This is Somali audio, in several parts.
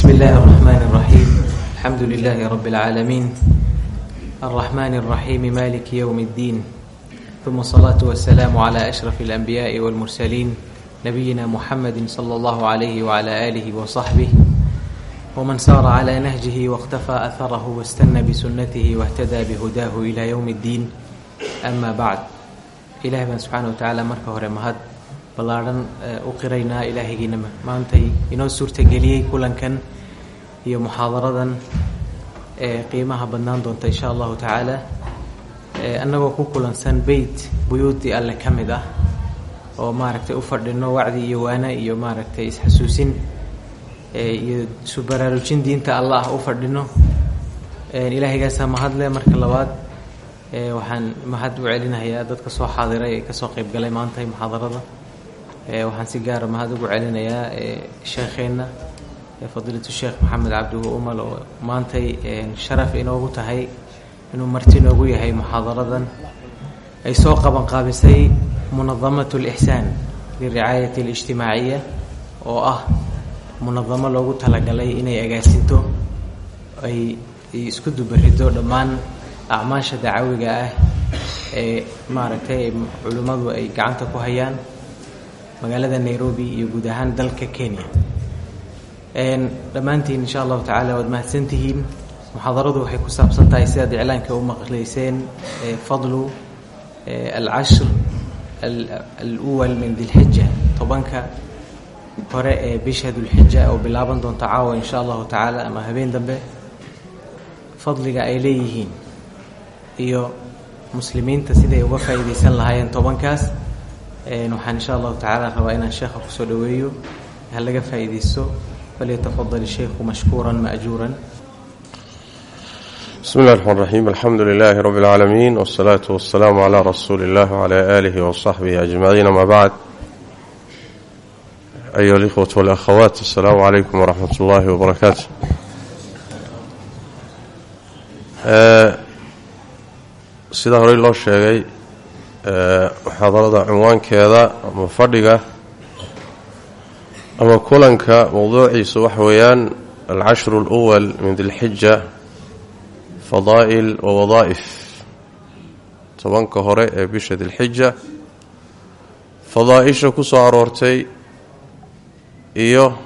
بسم الله الرحمن الرحيم الحمد لله رب العالمين الرحمن الرحيم مالك يوم الدين ثم الصلاة والسلام على أشرف الأنبياء والمرسلين نبينا محمد صلى الله عليه وعلى آله وصحبه ومن سار على نهجه واقتفى أثره واستنى بسنته واهتدى بهداه إلى يوم الدين أما بعد إلهي بان سبحانه وتعالى marka hore mahad ballaadhan u qiraynaa ilaahaygina maantay inoo suurtageliyey kulankan iyo muxaadaradan ee qiimaha badnaan doonta insha allahu tacaala. Annagoo ku kulansan beyt buyuudii alle ka mid ah oo maaragtay u fadhino wacdi iyo waana iyo maaragtay isxasuusin iyo isu baraarujin diinta allah u fadhino. Ilaahaygaasa mahadle marka labaad waxaan mahad u celinayaa dadka soo xaadiray ee ka soo qeyb galay maantay muxaadarada waxaan si gaara mahad ugu celinayaa sheekheenna fadiilatu sheekh maxamed cabdigu umal oo maantay sharaf inoogu tahay inuu marti inoogu yahay muxaadaradan. Ay soo qabanqaabisay munadamat lixsaan liricaayati alijtimaaciya oo ah munadamo loogu talagalay inay agaasinto ay isku dubarido dhammaan acmaasha dacawiga ah ee maaragtay culimmadu ay gacanta ku hayaan magaalada nairobi iyo guud ahaan dalka kenya. Dhammaantiin insha allahu tacala waad mahadsantihiin. Muxaadaradu waxay ku saabsan tahay sidaad iclaanka u maqlayseen fadlu alcashr aluwal min dilxija tobanka hore ee bisha dulxija oo bilaaban doonta caawa insha allahu tacaala ama habeen dambe fadliga ay leeyihiin. Iyo muslimiinta siday uga faa'iidaysan lahaayeen tobankaas waxaan insha allahu tacaala rabaa inaan sheekha ku soo dhaweeyo. Ha laga faa'iidaysto falyatafadal sheykhu mashkuuran maajuuran bismi llahi raxmaan raxiim alxamdu lilaahi rabbi اlcaalamiin wsalaatu wasalaamu calaa rasuuli اllah wcalaa aalihi wasaxbihi ajmaciin. Ama bacd. Ayuha alikhwat walakhawaat asalaamu calaykum waraxmat ullaahi wabarakaatu sidaa horey loo sheegay muxaadarada cinwaankeeda ama fadhiga ama kulanka mowduuciisu waxa weeyaan alcashru اlأwal min dilxija fadaa'il wa wadaa'if tobanka hore ee bisha dilxija fadaa'isha ku soo aroortay iyo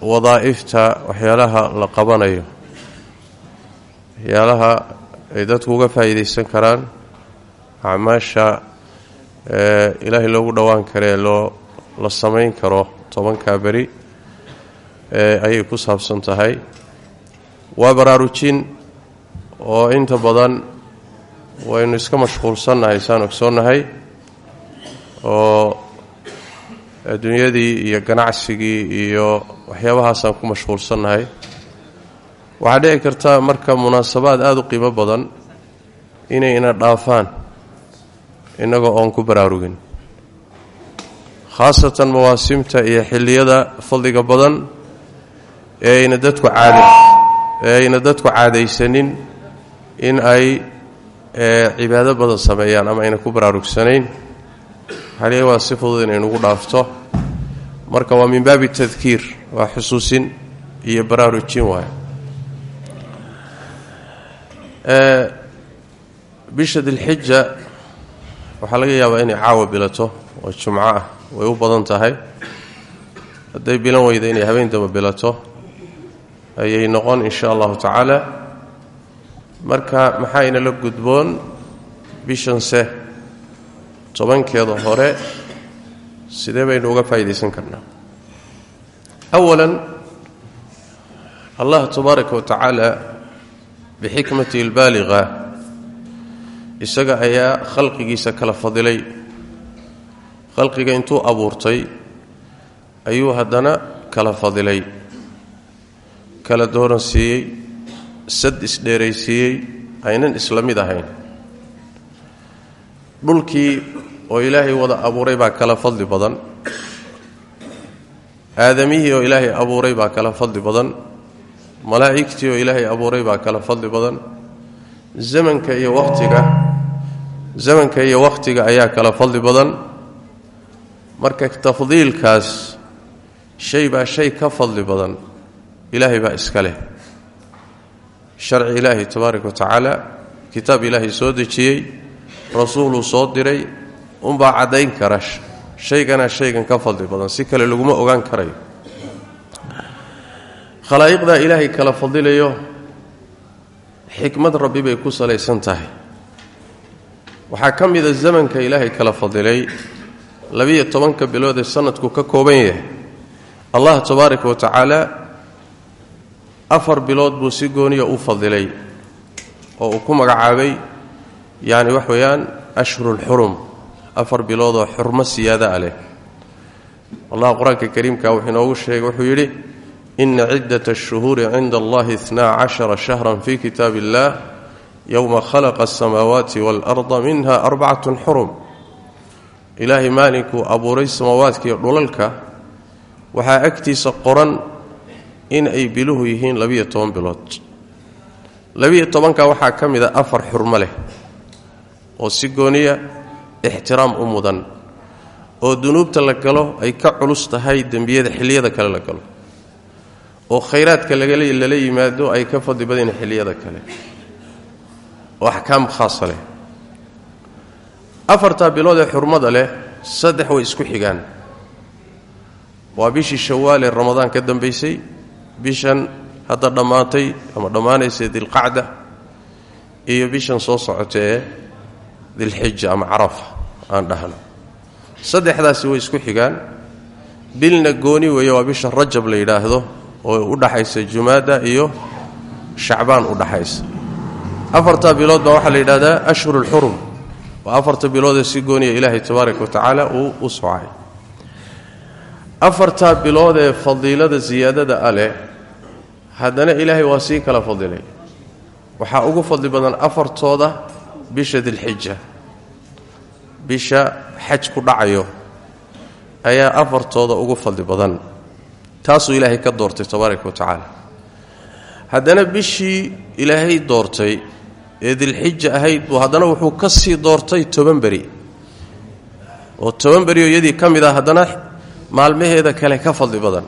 wadaa'ifta waxyaalaha la qabanayo waxyaalaha ay dadku uga faa'iidaysan karaan acmaasha ilaahay loogu dhowaan karee loo la samayn karo tobankaa beri ayay ku saabsan tahay. Waa baraarujin oo inta badan waynu iska mashquulsannahay saan ogsoonnahay oo adduunyadii iyo ganacsigii iyo waxyaabahaasaan ku mashquulsannahay waxaa dhici karta marka munaasabaad aada u qiimo badan inayna dhaafaan innagoo oon ku baraarugin. Khaasatan mawaasimta iyo xilliyada fadliga badan ee ayna dadku caada ee ayna dadku caadaysanin in ay cibaado badan sameeyaan ama ayna ku baraarugsanayn xaliya waa si fudud inaynugu dhaafto. Marka waa min baabi tadkiir waa xusuusin iyo baraarujin waay bisha dilxija waxaa laga yaabaa inay caawa bilato oo jumco ah way u badan tahay. Hadday bilan weyda inay habeen damba bilato ayay noqon in sha allahu tacaala. Marka maxaa inala gudboon? Bishanse tobankeeda hore sidee baynu uga faa'iidaysan karnaa? Awalan allah tabaaraka wa tacaala bixikmatihi albaaliqa isaga ayaa khalqigiisa kala fadilay. Khalqiga intuu abuurtay ayuu haddana kala fadilay. Kala dooransiiyey sad isdheeraysiiyey aynan isla mid ahayn. Dhulkii oo ilaahay wada abuuray baa kala fadli badan. Aadamihii oo ilaahay abuuray baa kala fadli badan malaa'igtii oo ilaahay abuuray baa kala fadli badan. Zamanka iyo wakhtiga zamanka iyo wakhtiga ayaa kala fadli badan. Marka tafdiilkaas shay baa shay ka fadli badan. Ilaahay baa iska leh. Sharci ilaahi tabaaraka wa tacaala kitaab ilaahay soo dejiyey rasuuluu soo diray unbaa caddayn kara. Shaygana shaygan ka fadli badan. Si kale laguma ogaan karayo khalaa'iqdaa ilaahay kala fadilayo xikmad rabbi bay ku salaysan tahay. Waxaa ka mida zamanka ilaahay kala fadilay labiyo tobanka bilood ee sanadku ka kooban yahay. Allah tabaaraka wa afar bilood buu si gooniya u fadilay oo uu ku magacaabay yacni wax weeyaan ashhurulxurum afar biloodoo xurmo siyaada a leh. Allah qur'aanka kariimka wuxuu inoogu sheegay wuxuu yidhi ina ciddat ashuhuuri cinda allahi itnaa cashara shahran fi kitaab illah yowma khalaqa asamaawaati waalarda minha arbacatun xurum ilaahay maalinkuu abuuray samaawaadkiiyo dhulalka waxaa agtiisa qoran in ay biluhu yihiin labiyo toban bilood labiyo tobanka waxaa ka mid a afar xurmo leh oo si gooniya ixtiraam u mudan oo dunuubta la galo ay ka culus dembiyada xilliyada kale la galo oo khayraadka lala yimaado ay ka fadli badeen xilliyada kale. Oo axkaam khaasa leh. Afartaa bilood ee xurmada leh saddex way isku xigaan. Waa bishii shawaal ee ramadaan ka dambaysay bishan hadda dhammaatay ama dhammaanaysay dilqacda iyo bishan soo socota ee dilxija ama carafa aan dhahno. Saddexdaasi way isku xigaan. Bilna gooni weeye waa bisha rajab la yidhaahdo oo u dhaxaysa jumaada iyo shacbaan u dhaxaysa. Afartaa bilood baa waxaa la yidhahdaa ashhur ulxurum waa afarta biloodee si gooniya ilaahay tabaaraka wa tacaala uu u socay afartaa bilood ee fadiilada siyaadada a leh haddana ilaahay waa sii kala fadilay. Waxaa ugu fadli badan afartooda bisha dilxija. Bisha xaj ku dhacayo ayaa afartooda ugu fadli badan taasuu ilaahay ka doortay tabaaraka wa tacaala. Haddana bishii ilaahay doortay ee dilxija ahayd buu haddana wuxuu ka sii doortay toban beri. Oo toban berioo iyadii ka mid ah haddana maalmaheeda kale ka fadli badan.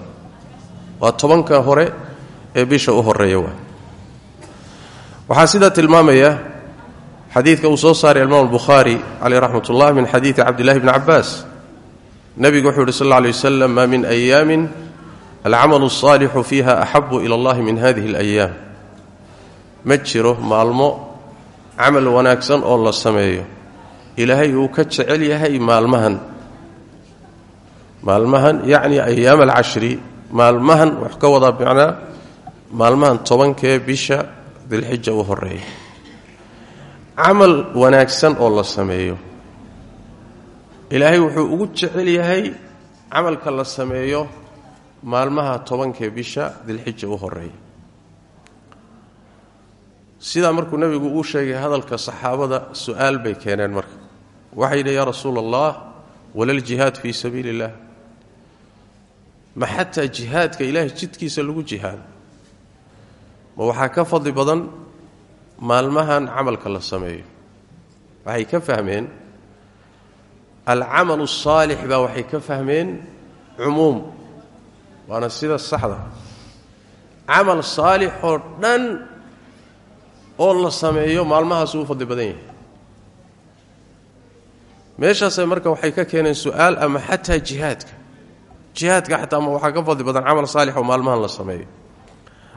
Waa tobanka hore ee bisha u horreeya waa. Waxaa sidaa tilmaamaya xadiidka uu soo saaray imaam albukhaari caleyh raxmat ullah min xadiidi cabdillahi bni cabaas nebigu wuxuu yidhi sal alla alay wasalam maa min ayaamin alcamalu alsaalixu fiiha axabu ila allahi min hadihi alayaam ma jiro maalmo camal wanaagsan oo la sameeyo ilaahay uu ka jecel yahay maalmahan maalmahan yacni ayaam alcashri maalmahan wax ka wadaa macnaa maalmahan tobankee bisha dilxija u horreeya camal wanaagsan oo la sameeyo ilaahay wuxuu ugu jecel yahay camalka la sameeyo maalmaha tobankee bisha dilxija u horreeya sidaa markuu nebigu uu sheegay hadalka saxaabada su'aal bay keeneen marka. Waxay yidhi yaa rasuula allah walaljihaad fii sabiili illah ma xataa jihaadka ilaahay jidkiisa lagu jihaado ma waxaa ka fadli badan maalmahan camalka la sameeyo. Waxay ka fahmeen alcamalu asaalix baa waxay ka fahmeen cumuum waana sida saxda. Camal saalixoo dhan oo la sameeyo maalmahaasuu u fadli badan yahay. Meeshaasay marka waxay ka keeneen su'aal ama xataa jihaadka. Jihaadka xataa ma waxaa ka fadli badan camal saalix oo maalmahan la sameeyo.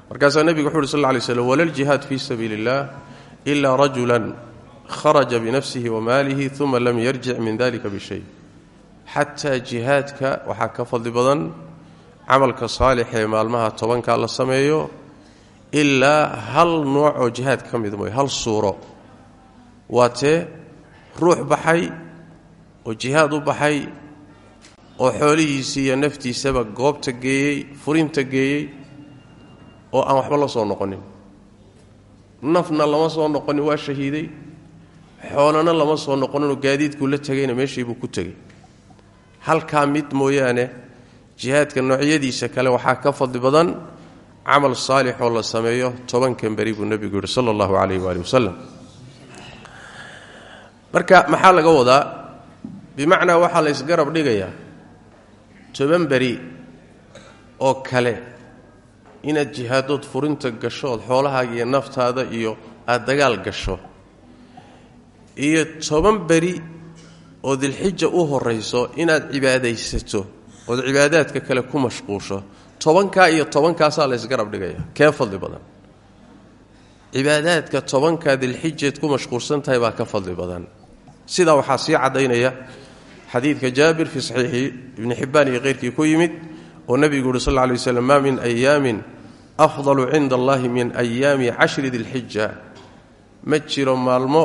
Markaasaa nebigu wuxu uhi sal lla lay slam walaljihaad fii sabiili illah ilaa rajulan kharaja binafsihi wa maalihi uma lam yarjic min dalika bishay xataa jihaadka waxaa ka fadli badan camalka saalix ee maalmaha tobanka la sameeyo ilaa hal nooc oo jihaad ka mid mooy hal suuro. Waa tee ruux baxay oo jihaad u baxay oo xoolihiisii iyo naftiisaba goobta geeyey furinta geeyey oo aan waxba la soo noqonin. Nafna lama soo noqonin waa shahiiday. Xoolana lama soo noqoninoo gaadiidkuu la tegayna meeshiibuu ku tegey halkaa mid mooyaane jihaadka noocyadiisa kale waxaa ka fadli badan camal saalix oo la sameeyo tobankan beri buu nebigu yidhi sala allahu calayh waali wasalam. Marka maxaa laga wadaa? Bimacnaa waxaa la ysgarab dhigayaa toban beri oo kale inaad jihaadood furinta gasho xoolahaaga iyo naftaada iyo aada dagaal gasho. Iyo toban beri oo dilxija u horayso inaad cibaadaysato ood cibaadaadka kale ku mashquusho tobankaa iyo tobankaasaa la ysgarab dhigaya. Kee fadli badan? Cibaadaadka tobankaa dilxijeed ku mashquulsan tahay baa ka fadli badan. Sidaa waxaa sii caddaynaya xadiidka jaabir fii saxiixi ibni xibbaan iyo keyrkii ku yimid oo nebigu yuhi sal waslam maa min ayaamin afdalu cinda allahi min ayaami cashri dilxija. Ma jiro maalmo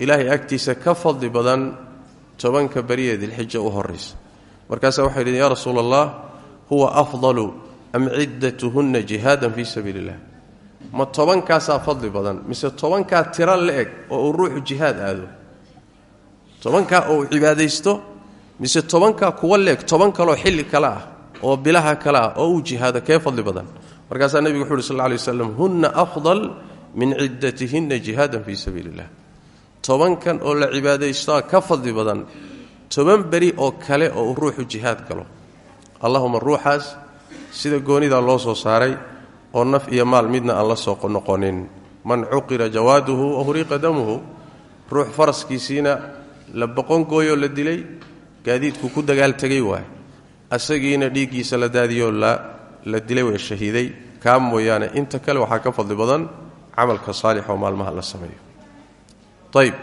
ilaahay agtiisa ka fadli badan tobanka beriee dilxija u horaysa markaasaa waxay yidhi yaa rasuula allah huwa afdalu am ciddatuhunna jihaadan fii sabiili illah ma tobankaasaa fadli badan mise tobankaa tiro la eg oo uu ruuxu jihaad aado? Tobankaa oo uu cibaadaysto mise tobankaa kuwa leeg toban kaloo xilli kale ah oo bilaha kale ah oo uu jihaado kee fadli badan? Markaasaa nebigu wuxu uhi sal lla lay waslam hunna afdal min ciddatihinna jihaadan fii sabiili illah tobankan oo la cibaadaystaa ka fadli badan toban beri oo kale oo uu ruuxu jihaad galo. Allahuma ruuxaas sida goonidaa loo soo saaray oo naf iyo maal midna aan la soo noqonin. Man cuqira jawaaduhu wa huriiqa damuhu ruux faraskiisiina la boqon la dilay gaadiidku ku dagaal tegay waay asagiina dhiiggiisa la daadiyoo la dilay way shahiiday. Kaa mooyaane inta kale waxaa ka fadli badan camalka saalix oo maalmaha la sameeyo. Ayb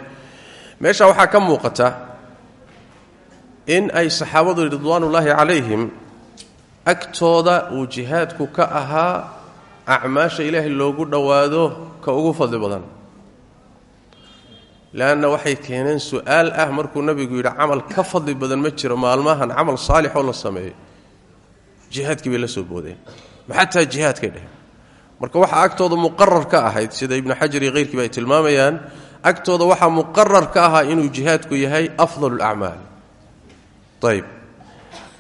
meesha waxaa ka muuqata in ay saxaabadu ridwaanullaahi calayhim agtooda uu jihaadku ka ahaa acmaasha ilaahay loogu dhowaado ka ugu fadli badan. Leanna waxay keeneen su'aal ah markuu nebigu yidhi camal ka fadli badan ma jiro maalmahan camal saalixoo la sameeyo jihaadkii bay la soo boodeen. Maxataa jihaadkay dheheen marka waxaa agtooda muqarar ka ahayd sida ibnu xajar iyo keyrkiiba ay tilmaamayaan agtooda waxaa muqarar ka ahaa inuu jihaadku yahay afdal acmaal ayb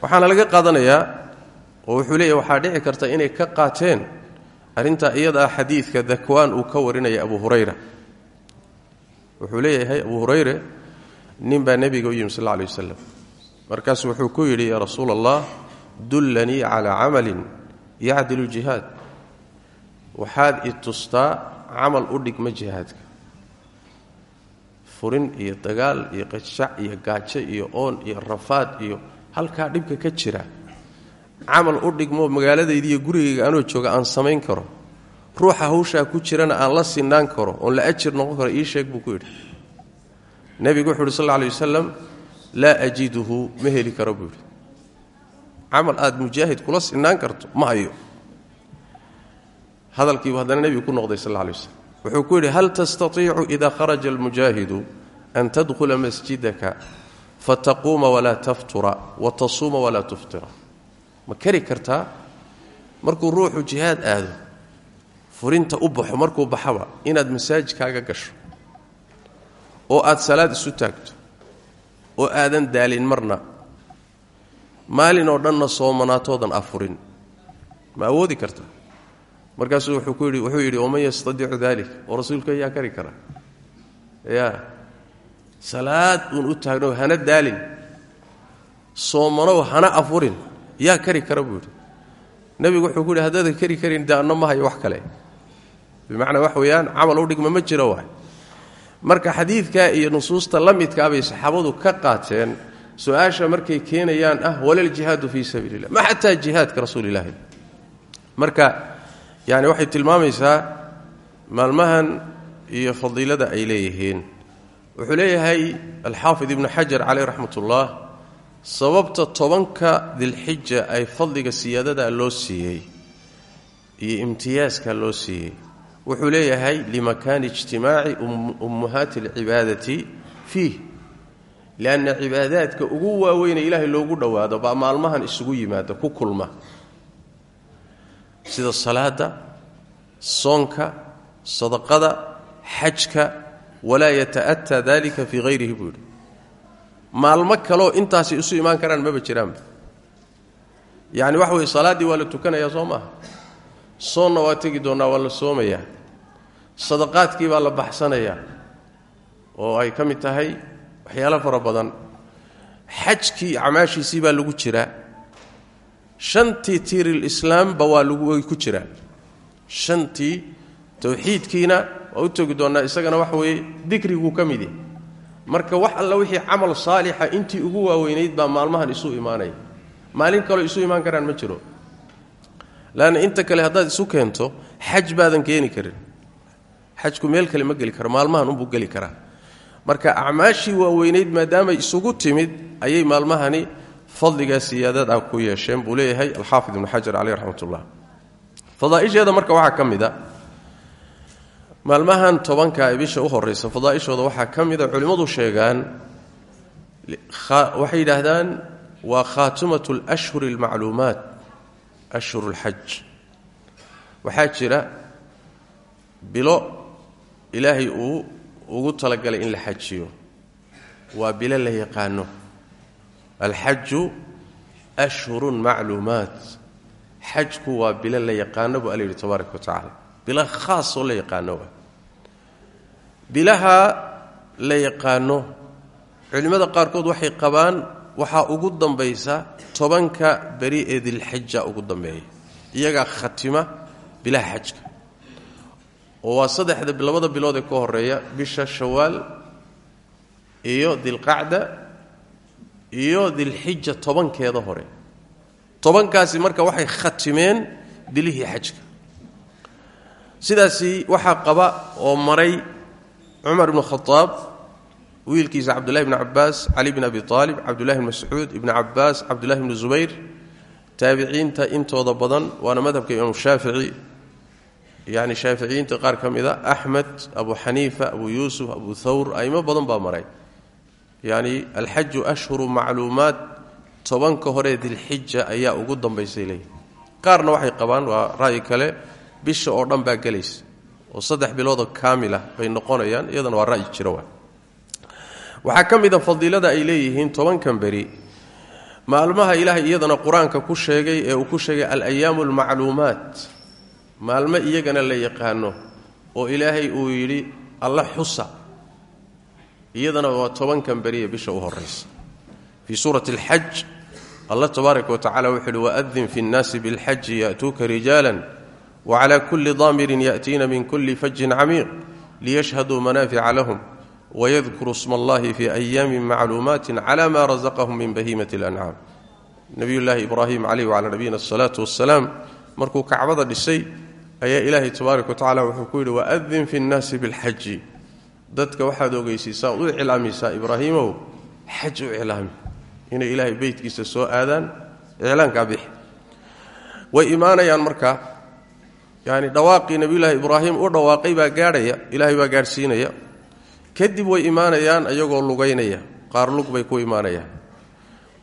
waxaana laga qaadanayaa oo wuxuu leeyahy waxaa dhici karta inay ka qaateen arrintaa iyada ah xadiidka dakwaan uu ka warinaya abu hurayra. Wuxuu leeyahay abu hurayre nin baa nebiga u yimi sal alla alay wasalam markaasu wuxuu ku yidhi yaa rasuula allah dullanii calaa camalin yacdilu jihaad waxaad i tustaa camal u dhigma jihaadka furin iyo dagaal iyo qashac iyo gaajo iyo oon iyo rafaad iyo halkaa dhibka ka jira. Camal u dhigmoo magaaladayda iyo gurigayga anoo jooga aan samayn karo. Ruuxa hawshaa ku jirana aan la sinaan karo oon la ajir noqon karo ii sheeg buu ku yidhi. Nebigu wuxu uhi sal alla alay wasalam laa ajiduhu ma heli karo buu yidhi. Camal aad mujaahid kula sinaan karto ma hayo. Hadalkiibu haddana nebigu ku noqday sal alla alay wuxuu ku yidhi hal tastatiicu ida kharaja almujaahidu an tadkhula masjidaka fataquuma walaa taftura wa tasuuma walaa tuftira. Ma kari kartaa? Markuu ruuxu jihaad aado furinta u baxo markuu baxaba inaad masaajidkaaga gasho oo aad salaad isu taagto oo aadan daalin marna maalin oo dhanna soomanaatoodan afurin ma awoodi kartaa markaasuu wuxuu yidhi waman yastadicu dalik oo rasuulku ayaa kari kara. Ya salaad uun u taagno hana daalin. Soomanow hana afurin yaa kari kara buu yidhi. Wuxuu ku yidhi haddaadan kari karin de anno ma hayo wax kale. Bimacnaa wax weeyaan camal u dhigma ma jiro waay. Marka xadiidkaa iyo nusuusta la midkaa saxaabadu ka qaateen su'aasha markay keenayaan ah walaljihaadu fii sabiili illah ma xataa jihaadka rasuulilaahi. Marka yani waxay tilmaamaysaa maalmahan iyo fadiilada ay leeyihiin. Wuxuu leeyahay alxaafid ibnu xajar caleyh raxmat ullah sababta tobanka dilxija ay fadliga siyaadada loo siiyey iyo imtiyaaska loo siiyey wuxuu leeyahay limakaani ijtimaaci ummuhaati alcibaadati fiih. Lianna cibaadaadka ugu waaweyne ilaahay loogu dhowaado baa maalmahan isugu yimaada ku kulma sida salaada soonka sadaqada xajka walaa yata'ataa dalika fii hayrihi buu yidhi. Maalmo kaloo intaasay isu imaan karaan maba jiraanba yacni waxa weye salaaddii waa la tukanayaa soo maaha. Soonna waa tegi doonnaa waa la soomayaa. Sadaqaadkii baa la baxsanayaa. Oo ay ka mid tahay waxyaalo fara badan. Xajkii acmaashiisii baa lagu jiraa shantii tiirilislaamba waa lagu way ku jiraan shantii towxiidkiina waa u isagana waxa weeye dikriguu ka marka wax alla wixii camal saalixa intii ugu waaweynayd baa maalmahan isu imaanaya maalin kaloo isu imaan karaan ma jiro. Laanna inta kale haddaad isu keento xaj baadan keeni karin. Xajku meel kale ma geli karo maalmahan unbuu geli karaa. Marka acmaashii waaweynayd maadaamay isugu timid ayay maalmahani fadligaa siyaadad ah ku yeesheen buu leeyahay alxaafid ibnu xajar caleyh raxmatullah. Fadaaisheeda marka waxaa ka mid a maalmahan tobanka ee bisha u horeysa fadaaishooda waxaa ka mida culimmadu sheegaan waxay yidhaahdaan waa khaatimat lashhuri almacluumaat ashhur lxaj waxaa jira bilo ilaahay uu ugu talagalay in la xajiyo. Waa bilo la yaqaano alxaju ashhurun macluumaat xajku waa bilo la yaqaano buu alla yidhi tabaaraka wa tacaala bilo khaasoo la yaqaano waa bilaha la yaqaano culimmada qaarkood waxay qabaan waxaa ugu dambaysa tobanka beri ee dilxija ugu dambeeya iyagaa khatima bilaha xajka oo waa saddexda labada bilood ee ka horreeya bisha shawaal iyo dilqacda iyo dilxija tobankeeda hore. Tobankaasi marka waxay khatimeen bilihii xajka. Sidaasi waxaa qaba oo maray cumar ibnu khadaab wiilkiisa cabdullahi bni cabaas cali bn abi aalib cabdullahi bn mascuud ibni cabaas cabdullahi bni zubayr. Taabiciinta intooda badan waana madhabka imaamu shaafici. Yani shaaficiyiinta qaar ka mida axmed abu xaniifa abu yuusuf abu thawr aimo badan baa maray yani alxaju ashhuru macluumaat tobanka horee dilxija ayaa ugu dambaysay leeyihi qaarna waxay qabaan waa ra'yi kale bisha oo dhan baa gelaysa oo saddex biloodoo kaamila bay noqonayaan iyadana waa ra'yi jira waa. Waxaa ka mida fadiilada ay leeyihiin tobankan beri. Maalmaha ilaahay iyadana qur'aanka ku sheegay ee uu ku sheegay alayaamu almacluumaat maalmo iyagana la yaqaano oo ilaahay uu yidhi alla xusa iyadana waa tobankan beriye bisha u horaysa fii suurati alxaj allah tabaaraka wa tacala wuxuu uhi waadin fi nnaasi bilxaji ya'tuuka rijaalan wacala kulli daamirin ya'tiina min kulli fajin camiiq liyashhaduu manaafica lahum wayadkuru sma allahi fi ayaamin macluumaatin cala ma razaqahum min bahimati اlancaam nabiyullaahi ibraahim caleyh wacalaa nabiyina asalaatu wassalaam markuu kacbada dhisay ayaa ilaahay tabaaraka wa tacala wuxuu ku yidhi waadin fi nnaasi bilxaji dadka waxaad ogeysiisaa u iclaamisaa ibraahiimow xaj u iclaami. Inay ilaahay beytkiisa soo aadaan iclaankaa bixi. Way imaanayaan marka yani dhawaaqii nebiyulaahi ibraahim u dhawaaqay baa gaadhaya ilaahay baa gaadhsiinaya. Kadib way imaanayaan iyagoo lugaynaya. Qaar lug bay ku imaanayaan.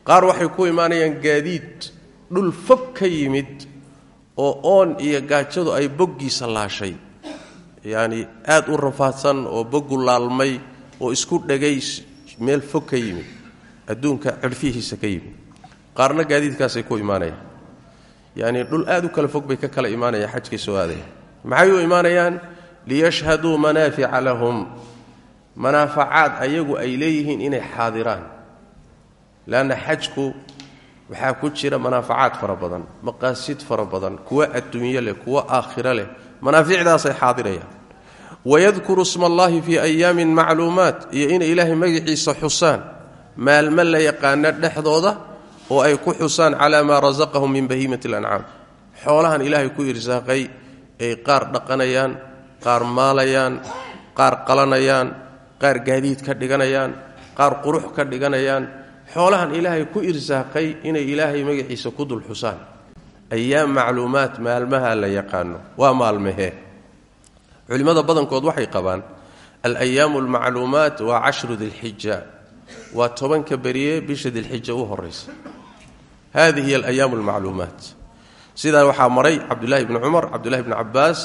Qaar waxay ku imaanayaan gaadiid. Dhul fog ka yimid oo oon iyo gaajadu ay boggiisa laashay yacni aad u rafaadsan oo boggu laalmay oo isku dhegay meel fog ka yimid adduunka cirfihiisa ka yimid. Qaarna gaadiidkaasay ku imaanayaan. Yacni dhul aad u kala fog bay ka kala imaanayaan xajkay soo aadayaan maxay u imaanayaan? Liyashhaduu manaafica lahum. Manaafacaad ayagu ay leeyihiin inay xaadiraan. Leanna xajku waxaa ku jira manaafacaad fara badan maqaasid fara badan kuwa adduunyo leh kuwa aakhiro leh manaaficdaasay xaadirayaan. Wayadkuru sma allahi fii ayaamin macluumaat iyo inay ilaahay magaciisa xusaan maalmo la yaqaana dhexdooda oo ay ku xusaan calaa maa rasaqahum min bahiimati alancaam xoolahan ilaahay ku irsaaqay ay qaar dhaqanayaan qaar maalayaan qaar qalanayaan qaar gaadiid ka dhiganayaan qaar qurux ka dhiganayaan. Xoolahan ilaahay ku irsaaqay inay ilaahay magaciisa ku dul xusaan ayaam macluumaat maalmaha la yaqaano. Waa maalmahee. Culimmada badankood waxay qabaan alayaamu almacluumaat waa cashru dilxija waa tobanka beriye bisha dilxija u horaysa hadihi hiy alayaamu almacluumaat. Sidaa waxaa maray cabdulahi bni cumar cabdulahi bni cabaas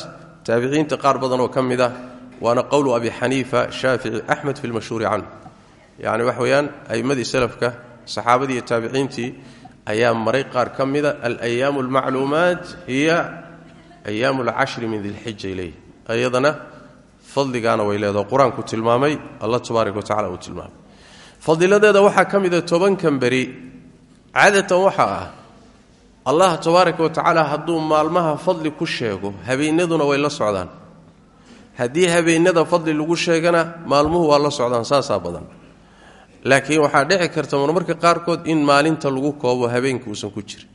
taabiciinta qaar badan oo ka mid ah waana qowlu abi xaniifa shaafici axmed fi lmashhuuri canhu. Yacni waxa weeyaan aimmadii salafka saxaabadii iyo taabiciintii ayaa maray qaar ka mida alayaamu almacluumaat hiya ayaamu alcashri min dilxija ileyh. Iyadana fadligaana way leedaho qur'aanku tilmaamay allah tabaaraka wa tacala uu tilmaamay. Fadiladeeda waxaa ka mida tobankan beri cadatan waxaa ah allah tabaaraka wa tacaala hadduu maalmaha fadli ku sheego habeenaduna way la socdaan. Haddii habeenada fadli lagu sheegana maalmuhu waa la socdaan laakiin waxaa dhici karta marmarka qaarkood in maalinta lagu koobo habeenka uusan ku jirin.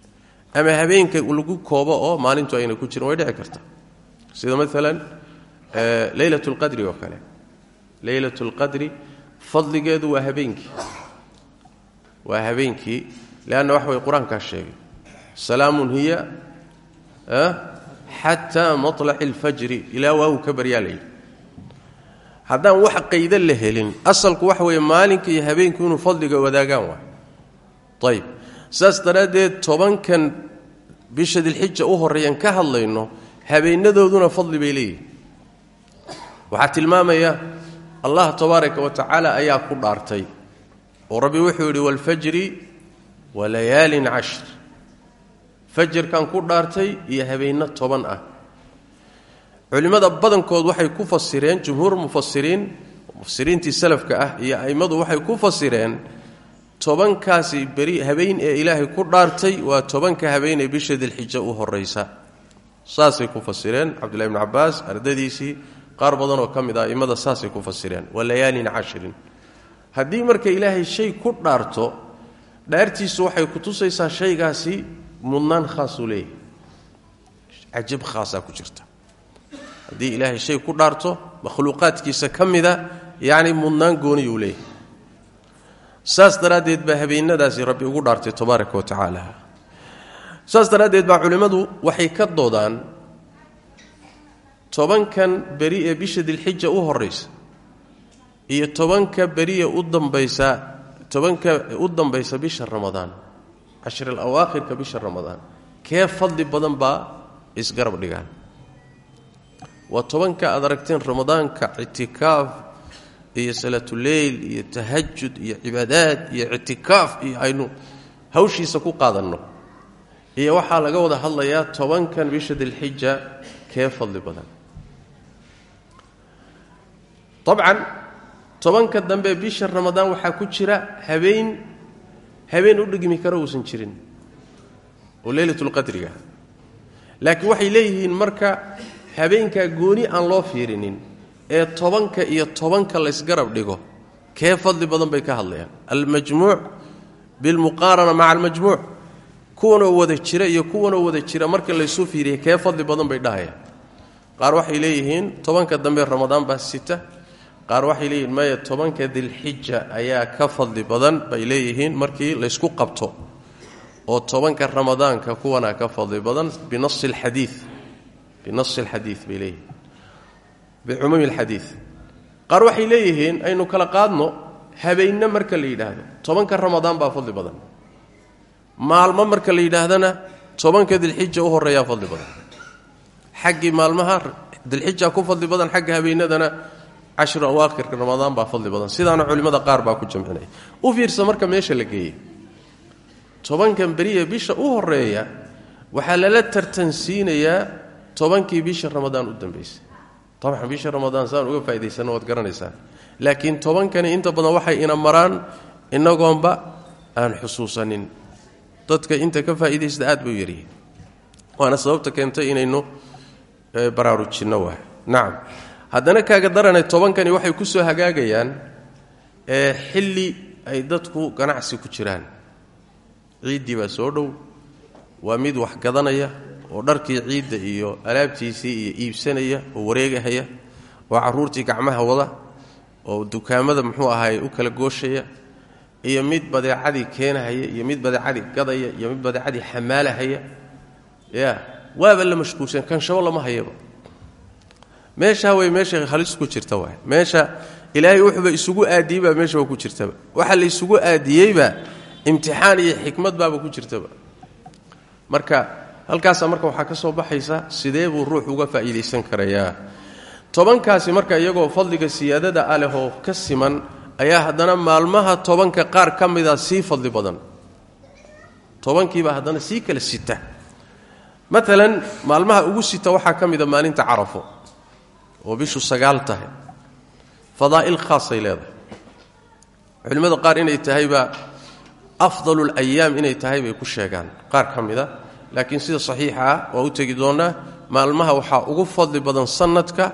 Ama habeenka lagu koobo oo maalintu ayna ku jirin way dhici karta. Sida maalan leylat lqadri oo kale. Leylat lqadri fadligeedu waa habeenkii. Waa habeenkii leanna wax way qur'aankaa sheegay salaamun hiya xataa malaci alfajri ilaa waagu ka baryaa layidhi haddaan wax qaydo la helin asalku waxa weeye maalinka iyo habeenku inuu fadliga wadaagaan waay ayb saas daraaddeed tobankan bisha dilxija u horreeyaan ka hadlayno habeenadooduna fadli bay leeyihiin waxaa tilmaamaya allah tabaaraka wa tacaala ayaa ku dhaartay. Oo rabbi wuxuu yidhi waalfajri wa layaalin cashr. Fajarkan ku dhaartay iyo habeenno toban ah culimmada badankood waxay ku fasireen jumhuur mufasiriin mufasiriintii salafka ah iyo a'immadu waxay ku fasireen tobankaasi beri habeen ee ilaahay ku dhaartay waa tobanka habeenee bisha dilxija u horaysa saasay ku fasireen cabdullahi bni cabbaas ardadiisii qaar badan oo ka mid ah a'immada saasay ku fasireen wa layaalin cashirin. Haddii ilaahay shay ku dhaarto dhaartiisu waxay kutusaysaa shaygaasi mudnaan khaasuu leeyahay. Cajab khaasaa ku jirta haddii ilaahay shay ku dhaarto makhluuqaadkiisa ka mida yacni mudnaan gooniyuu leeyahay. Saas daraaddeed baa habeenadaasi rabbi ugu dhaartay tabaaraka wa saas daraaddeed baa culimmadu waxay ka doodaan tobankan beri ee bisha dilxija u horaysa iyo tobanka beriye u dambaysa tobanka u dambaysa bisha ramadaan cashiril awaakhirka bisha ramadaan. Kee fadli badan baa isgarab dhigaan waa tobanka aad aragteen ramadaanka ictikaaf iyo salaatuleyl iyo tahajud iyo cibaadaad iyo ictikaaf iyo aynu hawshiisa ku qaadanno. Iyo waxaa laga wada hadlayaa tobankan bisha dilxija kee fadli badan. Dabcan tobanka dambe bisha ramadaan waxaa ku jira habeen habeen u dhigmi karo uusan jirin oo leylatulqadriga laakiin waxay leeyihiin marka habeenkaa gooni aan loo fiirinin ee tobanka iyo tobanka laysgarab dhigo kee fadli badan bay ka hadlayaan. Almajmuuc bilmuqaarana maca almajmuuc. Kuwanoo wada jira iyo kuwanoo wada jira marka laysu fiiriya kee fadli badan bay dhahayaan. Qaar waxay leeyihiin tobanka dambe ramadaan baa sita. Qaar waxay leeyihiin maya tobanka dilxija ayaa ka fadli badan bay leeyihiin markii laysku qabto. Oo tobanka ramadaanka kuwanaa ka fadli badan binasi alxadii binasi alxadii bay leeyihiin bicumuumi alxadiid qaar waxay leeyihiin aynu kala qaadno habeenno marka la yidhaahdo tobanka ramadaan baa fadli badan maalmo marka la yidhaahdana tobanka dilxija u horreeyaa fadli badan xaggii maalmaha dilxija ku fadli badan xagga habeenadana cashru awaakhirka ramadaan baa fadli badan sidaana culimmada qaar baa ku jamcinaya u fiirsa marka meesha la geeyey tobankan beriya bisha u horreeya waxaa lala tartansiinayaa tobankii bisha ramadaan u dambaysay dabcan bisha ramadaan saan uga faa'idaysanno waad garanaysaan laakiin tobankani inta badan waxay ina maraan inagoonba aan xusuusanin. Dadka inta ka faa'iidaysta aad bay u yaryihiin waana sababta keentay inaynu baraarujinno waay nacam haddana kaaga daranay tobankani waxay ku soo hagaagayaan xilli ay dadku ganacsi ku jiraan. Ciiddii soo dhow. Waa mid wax gadanaya oo dharkii ciidda iyo alaabtiisii iyo iibsanaya oo wareegahaya oo carruurtii gacmaha wada oo dukaamada muxuu ahaay u kala gooshaya iyo mid badeecadii keenahaya iyo mid badeecadii gadaya iyo mid badeecadii xamaalahaya. Ya waaba la mashquulsan kanshabo lama hayaba. Meeshaa way meesha halis ku jirta waay. Meesha ilaahay wuxuuba isugu aadiyey baa meeshaba ku jirtaba waxa la isugu aadiyeyba imtixaan iyo xikmad baaba ku jirtaba marka halkaasaa marka waxaa ka soo baxaysa sidee buu ruux uga faa'iidaysan karayaa? Tobankaasi marka iyagoo fadliga siyaadada ah leh oo ka siman ayaa haddana maalmaha tobanka qaar ka mida sii fadli badan. Tobankiiba haddana sii kala sita. Maalan maalmaha ugu sita waxaa ka mida maalinta carafo oo bishu sagaal tahay. Fadaa'il khaasay leedahay. Culimmada qaar inay tahayba afdalu alayaam inay tahay bay ku sheegaan. Qaar ka mida laakiin sida saxiixa ah waa u tegi doonnaa maalmaha waxaa ugu fadli badan sanadka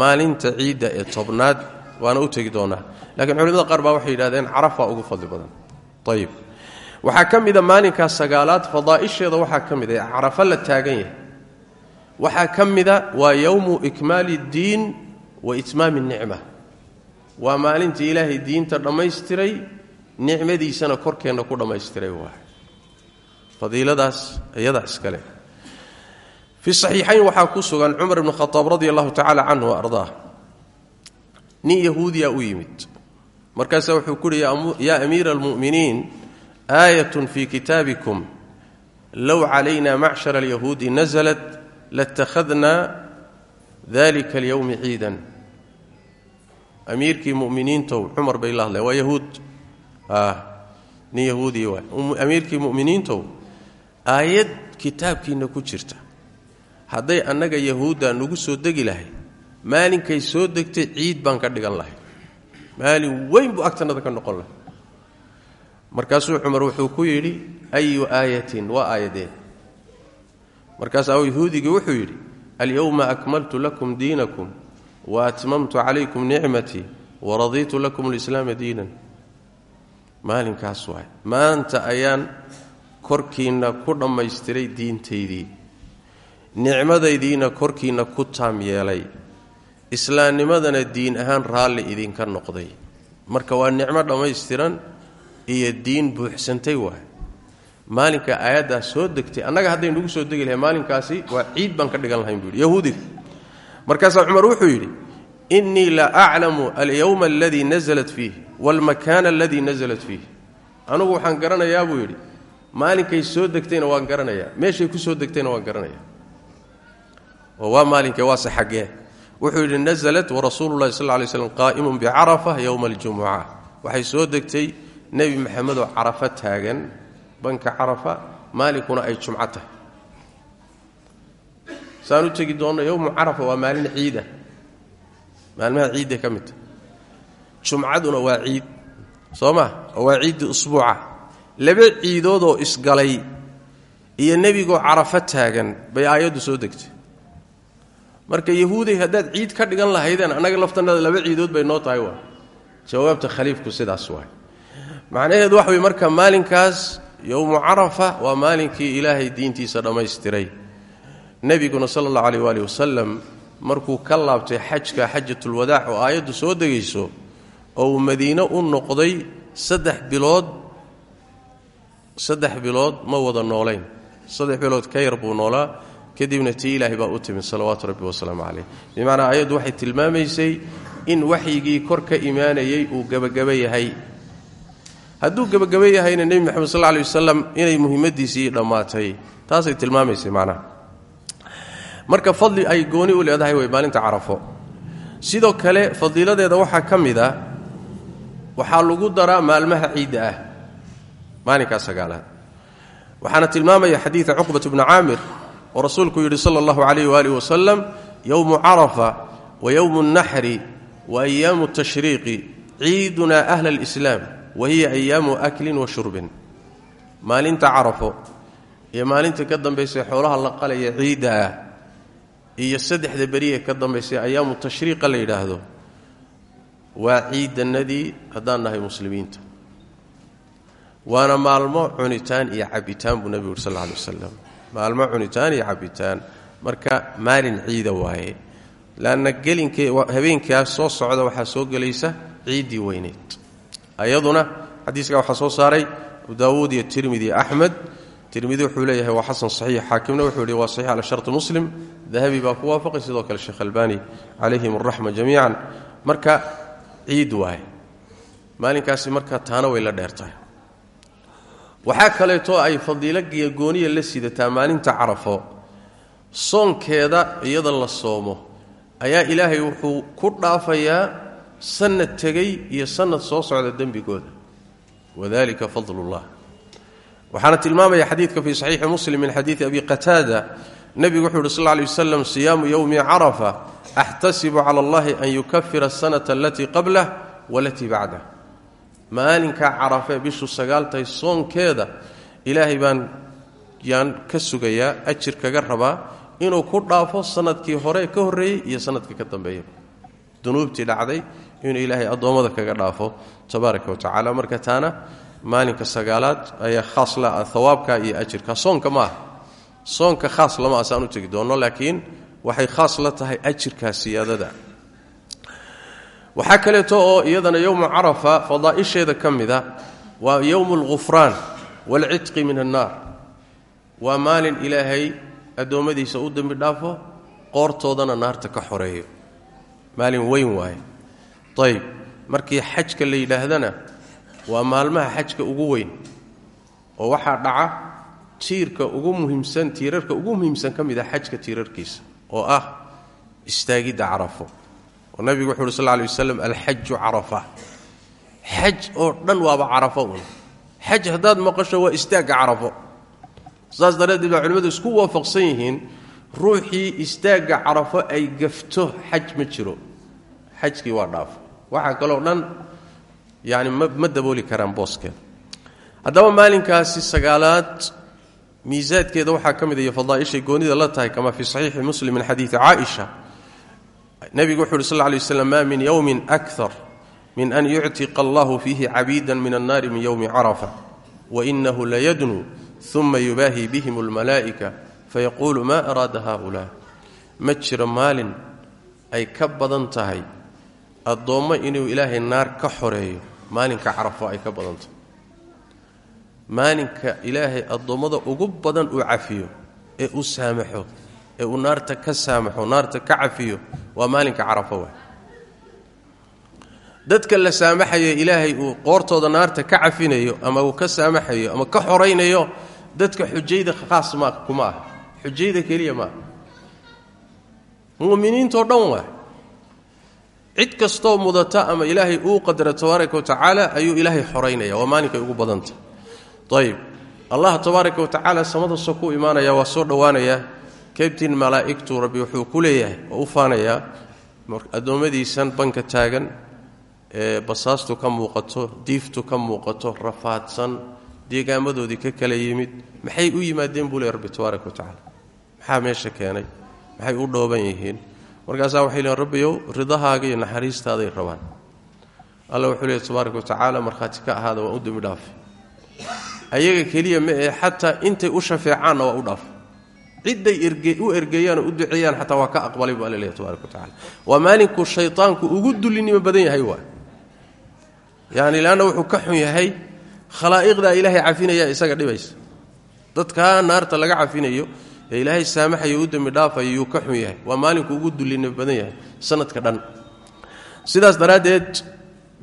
maalinta ciidda ee tobnaad waana u tegi doonnaa lakiin culimada qaar baa waxay yidhahdeen carafaa ugu fadli badan. Ayib waxaa ka mida maalinkaa sagaalaad fadaa'isheeda waxaa ka mid a carafo la taagan yahay. Waxaa ka mida waa yowmu ikmaali اddiin wa itmaami اnicma waa maalintii ilaahay diinta dhammaystiray nicmadiisana korkeenna ku dhammaystiray waay fadiiladaas iyadaa iskale fi saxiixayn waxaa ku sugan cumar ibn khadaab radi allahu tacaala canhu wa ardaah nin yahuudiya u yimid. Markaasaa wuxuu ku uhi yaa amiira almu'miniin aayatun fii kitaabikum low calayna macshara alyahuudi nasalat latakhadnaa dalika alyowmi ciidan. Amiirkii muminiintow cumar bay la hadleen waa yahuud. Nin yahuudiya waay amiirkii mu'miniintow aayad kitaabkiinna ku jirta. Hadday annaga yahuudda nugu soo degi lahay maalinkay soo degtay ciid baan ka dhigan lahay. Maalin weyn buu agtannada ka noqon lahay. Markaasuu cumar wuxuu ku yidhi ayu aayatin waa aayadeen. Markaasaa yahuudigii wuxuu yidhi alyowma akmaltu lakum diinakum wa atmamtu calaykum nicmatii waradiitu lakum alislaama diinan. Maalinkaas waay. Maanta ayaan korkiinna ku dhammaystiray diintaydii nicmadaydiina korkiinna ku taam yeelay. Islaamnimadana diin ahaan raalli idinka noqday. Marka waa nicmo dhammaystiran iyo diin buuxsantay waay. Maalinka aayaddaa soo degtay annaga hadday nugu soo degi lahay maalinkaasi waa ciid baan ka dhigan lahayn buu yidhi yahuudiga markaasaa wuxuu yidhi innii la aclamu alyowma aladii nasalat fiih waalmakaana aladii nasalat fiih anugu waxaan garanayaa buu yidhi maalinkay soo degtayna waan garanayaa meeshay ku soo degtayna waan garanayaa oo waa maalinkee waase xaggee wuxuu yidhi nasalat warasuulu llahi sal lay slam qaa'imun bicarafa yowma aljumuca waxay soo degtay nebi maxamedoo carafa taagan banka carafa maalinkuna ay jumco tahay. Saan u tegi doonno waa maalin ciida. Maalmaha ciidday ka mid. Waa ciid. Soo waa ciiddii usbuuca laba ciidoodoo isgalay iyo nebigoo carafo taagan bay aayaddu soo degtay. Marka yahuuday haddaad ciid ka dhigan lahaydeen annaga laftannada laba ciidood bay noo tahay waa. Jawaabta khaliifku sidaas waay macnaheedu waxa wey marka maalinkaas yowmu carafa waa maalinkii ilaahay diintiisa dhammaystiray. Nebiguna sala allahu aleyh waali wasalam markuu ka laabtay xajka xajatulwadaac oo aayaddu soo degayso oo uu madiine u noqday saddex bilood saddex bilood ma wada noolayn. Saddex bilood ka yar buu noolaa. Kadibna tii ilaahay baa u timid salawaatu rabbi wasalaamu caleyh bimacnaa aayaddu waxay tilmaamaysay in waxyigii kor ka imaanayay uu gebagaba yahay. Hadduu gebagaba yahayna nebi moxamed sal lla ley wasalam inay muhimmadiisii dhammaatay. Taasay tilmaamaysay macnaha marka fadli ay gooni u leedahay way maalinta carafo. Sidoo kale fadiiladeeda waxaa ka mid a waxaa lagu daraa maalmaha ciidda ah maalinkaa sagaalaad waxaana tilmaamaya xadiida cuqbat bni caamir oo rasuulku yidhi sala allahu calayh waaalih wasalam yowmu carafa wa yowmu اnnaxri wa ayaamu tashriiqi ciiduna ahla alislaam wa hiya ayaamu aklin wa shurbin. Maalinta carafo iyo maalinta ka dambaysa xoolaha la qalaya ciidda iyo saddexda beriye ka dambaysa ayaamu tashriiqa la yidhaahdo waa ciidannadii haddaan nahay muslimiinta waana maalmo cunitaan iyo cabitaan buu nebigu yuri sal alla alay wasalam maalmo cunitaan iyo marka maalin ciida waaye. Leanna gelinkee habeenkaas soo socda waxaa soo gelaysa ciiddii weyneyd ayaduna xadiiskaa waxaa soo saaray abu iyo tirmidi axmed. Tirmidi wuxuu leeyahay waa xasan saxiix. Xaakimna wuxuu yihi waa saxiix cala sharti muslim. Dahabi baa ku waafaqay sidoo kale sheekh albani calayhim araxma jamiican. Marka ciid waaye. Maalinkaasi marka taana way la dheertahay waxaa kaleeto ay fadiilo gooniya la sidataa maalinta carafo. Soonkeeda iyada la soomo. Ayaa ilaahay wuxuu ku dhaafayaa sanad tegey iyo sanad soo socda dembigooda. Wadalika fadlullah. Waxaana tilmaamaya xadiidka fii saxiixi muslim min xadiidi abi qataada. Nebigu wuxuu yhi sal lla siyaamu yowmi carafa axtasibu cala allahi an yukafira asanata alatii qablah walatii bacdah maalinkaa carafe bishu sagaaltahay soonkeeda ilaahay baan yaan ka sugayaa ajir kaga rabaa inuu ku dhaafo sannadkii hore ka horreeyey iyo sanadka ka dambeeya dunuubtii dhacday inuu ilaahay addoommada kaga dhaafo tabaaraka wa tacaala. Marka taana maalinka sagaalaad ayaa khaas la ah hawaabka iyo ajirka. Soonka maaha soonka khaas lama asaan u tegi doonno laakiin waxay khaas la tahay ajirkaa siyaadada waxaa kaleeto oo iyadana yowmu carafa fadaa'isheeda ka mida waa yowmu alghufraan waalcitqi min annaar. Waa maalin ilaahay addoommadiisa u dembi dhaafo qoortoodana naarta ka xoreeyo. Maalin weyn waaye. Ayb markii xajka la yidhaahdana waa maalmaha xajka ugu weyn oo waxaa dhaca tiirka ugu muhiimsan tiirarka ugu muhiimsan ka mid a xajka tiirarkiisa oo ah istaagidda carafo oo nabigu wuxu uhi sal lay waslam alxaju carafa. Xaj oo dhan waaba carafo un xaj haddaad maqasho waa istaagga carafo. Saas daraaddeed baa culimmadu isku waafaqsan yihiin ruuxii istaagga carafo ay gafto xaj ma jiro. Xajkii waa dhaafo waxaa kaloo dhan yani ma karaan booskeeda haddaba maalinkaasi sagaalaad miisaadkeeda waxaa ka mid iyo fadaaishay goonida la tahay kama fii saxiixi muslim min xadiidi caaisha nebigu wuxu uhi sal lay waslam ma min yowmin akar min an yuctiqa allahu fiihi cabiida min annaari min yowmi carafa wainahu layadnu uma yubaahi bihim almalaa'ika fayaquulu ma araada haulaa ma jiro maalin ay ka badan tahay addoommo inuu ilaahay naar ka xoreeyo maalinka carafo ay ka badan tahay. Maalinka ilaahay addoommada ugu badan uu cafiyo ee uu saamaxo ee uu naarta ka saamaxo naarta ka cafiyo waa maalinka carafo waay. Dadka la saamaxayo ilaahay uu qoortooda naarta ka cafinayo ama uu ka saamaxayo ama ka xoraynayo dadka xujayda khaas ma kuma ah xujayda keliya maaha dhan waay. Cid kastoo mudata ama ilaahay uu qadara tabaaraka wa tacaala ayuu ilaahay xoraynaya waa maalinkay ugu badanta. Ayb allah tabaaraka wa tacaala samada soo ku imaanaya waa soo dhowaanayaa kaybtiin malaa'igtu rabbi wuxuu ku leeyahay oo u faanayaa addoommadiisan banka taagan ee basaastu ka muuqato diiftu ka muuqato rafaadsan deegaamadoodii ka kala yimid maxay u yimaadeen buu leey rabbi tabaaraka wa tacaala. Maxaa meesha keenay? Maxay u dhooban yihiin? Markaasaa waxay leeyn rabbiyow ridahaaga iyo naxariistaaday rabaan. Alla wuxuu leey tabaaraka wa tacaala markhaati ka ahaada waan u dembi dhaafay ayaga keliya ma ee xataa intay u shafeecaanna waa u dhaaf cidday u ergeeyaanoo u duceeyaan xataa waa ka aqbalay bu alla leeyahy tabaraka wa tacala waa maalinkuu shaytaanku ugu dullinimo badan yahay waay yani leanna wuxuu ka xun yahay khalaa'iqdaa ilaahay cafinaya isaga dhibaysa dadkaa naarta laga cafinayo ilaahay saamaxayo u dembi dhaafayo yuu ka xun yahay. Waa maalinkuu ugu dullinimo badan yahay sanadka dhan. Sidaas daraaddeed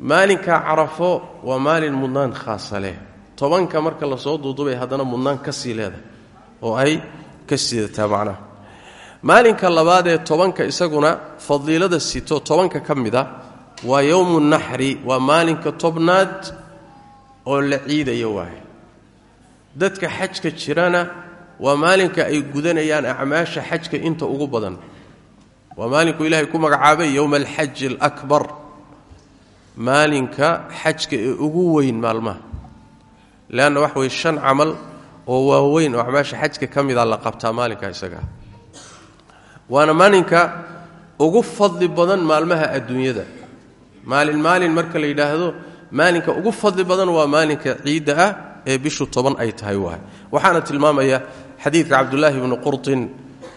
maalinka carafo waa maalin mudnaan khaasa leh. Tobanka marka la soo duudubay haddana mudnaan ka sii leedahay oo ay ka sidataa macnaha. Maalinka labaad ee tobanka isaguna fadiilada sito tobanka ka mid a waa yowmu naxri waa maalinka tobnaad oo la ciidayo waaye. Dadka xajka jirana waa maalinka ay gudanayaan acmaasha xajka inta ugu badan. Waa maalinkuu ilaahay ku magacaabay yowma alxaji alakbar maalinka xajka ee ugu weyn maalmaha. Leanna waxa weye shan camal oo waaweyn oo acmaasha xajka ka mida la qabtaa maalinka isagaa waana maalinka ugu fadli badan maalmaha adduunyada. Maalin maalin marka la yidhaahdo maalinka ugu fadli badan waa maalinka ciidda ah ee bishu toban ay tahay waay. Waxaana tilmaamaya xadiidka cabdulaahi bni qurtin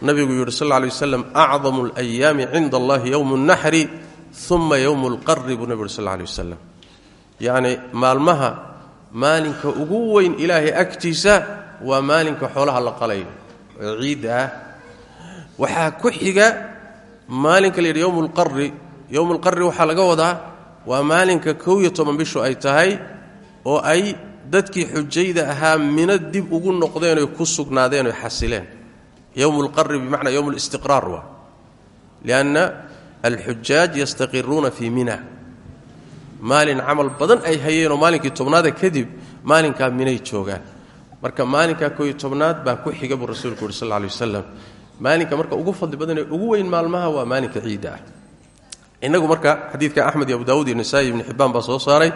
nabigu yidhi sal lay waslam acdamu alayaami cinda allahi yowmu اnaxri uma yowmu اlqari buu nebi yuri sal lay wasalam yacni maalmaha maalinka ugu weyn ilaahay agtiisa waa maalinka xoolaha la qalayo oo ciidda ah. Waxaa ku xiga maalinka la yidhi yowmu lqari yowmu lqari waxaa laga wadaa waa maalinka kow iyo toban bishu ay tahay oo ay dadkii xujayda ahaa mino dib ugu noqdeen oy ku sugnaadeen oy xasileen. Yowmu lqari bimacnaa yowmu listiqraar waa. Lianna alxujaaj yastaqiruuna fii mina maalin camal badan ay hayeenoo maalinkii tobnaada kadib maalinkaa minay joogaan. Marka maalinkaa kooiyo tobnaad baa ku xiga buu rasuulku yuri sal wasalam maalinka marka ugu fadli badanee ugu weyn maalmaha waa maalinka ciidda. Innagu marka xadiidka axmed iyo abu daawud iyo nisaa'i ibni xibbaan baa soo saaray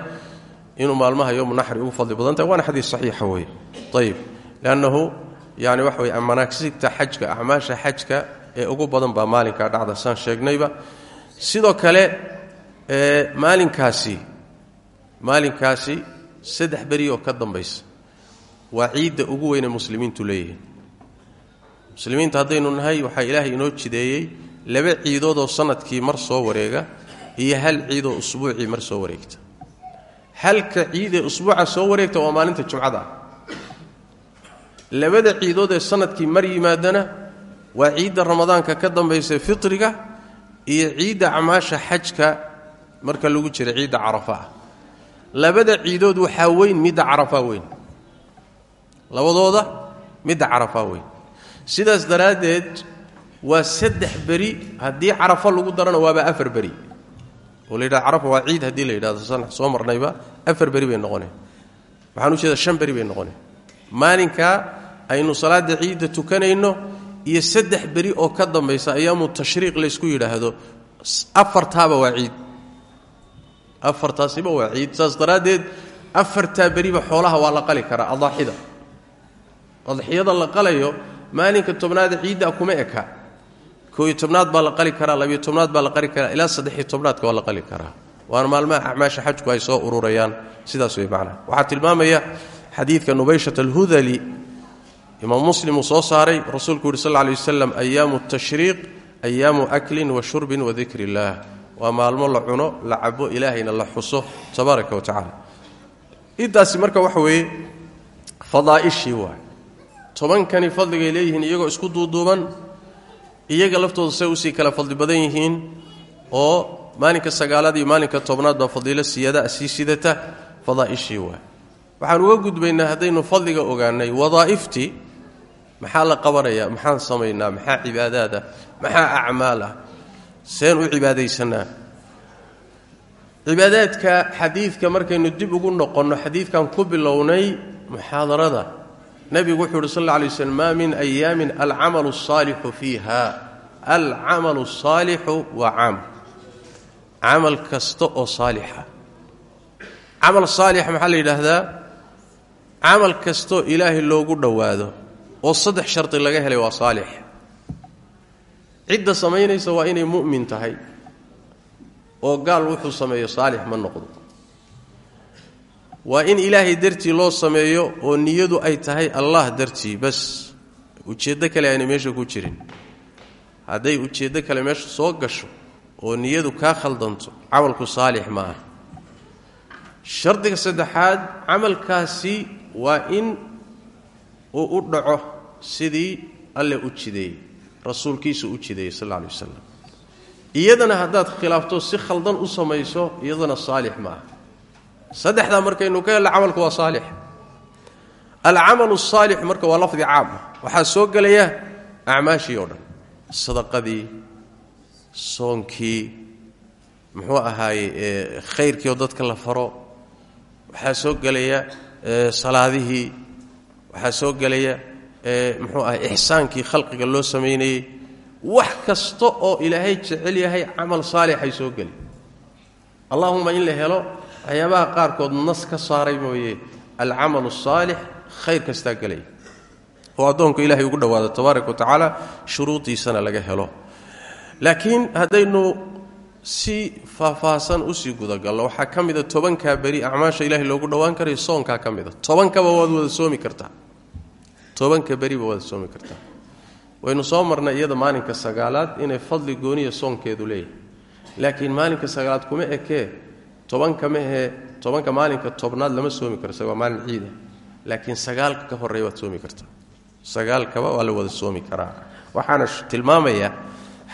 inuu maalmaha yowmu naxri ugu fadli badan tahay. Waana xadiis saxiixa weeye. Ayib liannahu yani waxa weye manaasigta xajka acmaasha xajka ee ugu badan baa maalinkaa dhacda saan sheegnayba. Sidoo kale maalinkaasi maalinkaasi saddex beri oo ka dambaysa waa ciidda ugu weyne muslimiintu leeyihiin. Muslimiinta haddaynu nahay waxaa ilaahay inoo jideeyey laba ciidoodoo sannadkii mar soo wareega iyo hal ciidoo usbuucii mar soo wareegta. Halka ciidee usbuuca soo wareegta waa maalinta jumcada ah. Labada ciidood ee sannadkii mar yimaadana waa ciidda ramadaanka ka dambaysa fitriga iyo ciidda acmaasha xajka marka lagu jira ciidda carafa. Ah labada ciidood waxaa weyn midda carafaa weyn. Labadooda midda carafaa weyn. Sidaas daraaddeed waa saddex beri haddii carafo lagu darana waaba afar beri. Oo la waa ciid haddii la yidhahdo san soo marnayba afar beri bay noqoneen. Waxaan u shan beri bay noqoneen. Maalinkaa aynu salaada ciidda tukanayno iyo saddex beri oo ka dambaysa ayaamu tashriiq laysku yidhaahdo. Afartaaba waa ciid afartaasiba waa ciid. Saas daraaddeed afartaa beriba xoolaha waa la qali karaa adaaxida. Adxiyada la qalayo maalinka tobnaada ciidda kuma eka. Kooiyo tobnaad baa la qali karaa labiyo tobnaad baa la qali karaa ilaa saddexiyo tobnaadka waa la qali karaa. Waana maalmaha acmaasha xajku ay soo ururayaan. Sidaas way macnaha. Waxaa tilmaamaya xadiidka nubayshat alhudali imaam muslim soo saaray rasuulku yuhi sal lla lay ayaamu tashriiq ayaamu aklin wa shurbin wa dikri illaah waa maalmo la cuno la cabo ilaahayna la xuso tabaaraka wa tacala intaasi marka waxa weeye fadaa'ishii waay. Tobankani fadligay leeyihiin iyagoo isku duuduuban iyaga laftooda say u sii kala fadli badan yihiin oo maalinka sagaalaad iyo maalinka tobnaad sii sidata fadaa'ishii waay. Waxaan uga gudbaynaa haddaynu fadliga ogaanay wadaa'iftii maxaa la qabanayaa maxaan samaynaa maxaa cibaadaad maxaa acmaal seen u cibaadaysanaa. Cibaadaadka xadiidka markaynu dib ugu noqonno xadiidkan ku bilownay muxaadarada. Nebigu wuxuu uhi sal alla alay waslm maa min ayaamin alcamalu asaalixu fiiha. Alcamalu asaalixu waa caam camal kasta oo saalixa. Camal saalix maxaa la yidhaahdaa? Camal kastaoo ilaahay loogu dhowaado oo saddex shardi laga helay waa saalix cidda samaynaysa waa inay mu'min tahay oo gaal wuxuu sameeyo saalix ma noqdo. Waa in ilaahay dartii loo sameeyo oo niyadu ay tahay allah dartii bas ujeeddo kale aanay meesha ku jirin. Hadday ujeeddo kale meesha soo gasho oo niyadu kaa khaldanto camalku saalix ma aha. Shardiga saddexaad camalkaasi waa in uu u dhaco sidii alle u jideeyey rasuulkiisu u jideeyey sal alla alay wasalam iyadana haddaad khilaafto si khaldan u samayso iyadana saalix ma aha. Saddexdaa markaynu ka helna camalku waa saalix. Alcamalu saalix marka waa lafdi caam. Ah waxaa soo gelaya acmaashii oo dhan. Sadaqadii soonkii muxuu ahaaye khayrkii oo dadka la faro. Waxaa soo gelaya salaadihii. Waxaa soo gelaya muxuu ahay ixsaankii khalqiga loo samaynayey wax kasta oo ilaahay jecel yahay camal saalixay soo geli. Allahuma in la helo waxyaabaha qaarkood nas ka saaray mooye alcamalu asaalix khayr kastaa gelaya oo addoonku ilahay ugu dhowaado tabaaraka wa tacaala laga helo. Laakiin haddaynu si faahfaahsan u sii gudagalno waxaa ka mida tobankaa beri acmaasha ilahay loogu dhowaan karayo soonkaa ka mida tobankaba waad wada soomi kartaa tobanka beriba waad soomi kartaa. Waynu soo marnay iyada maalinka sagaalaad inay fadli gooniya soonkeedu leeyahay. Laakiin maalinka sagaalaad kuma ekee tobanka mahee tobanka maalinka tobnaad lama soomi karo isaga waa maalin ciida laakiin sagaalka ka horreeya waad soomi kartaa. Sagaalkaba waa wada soomi karaa. Waxaana tilmaamaya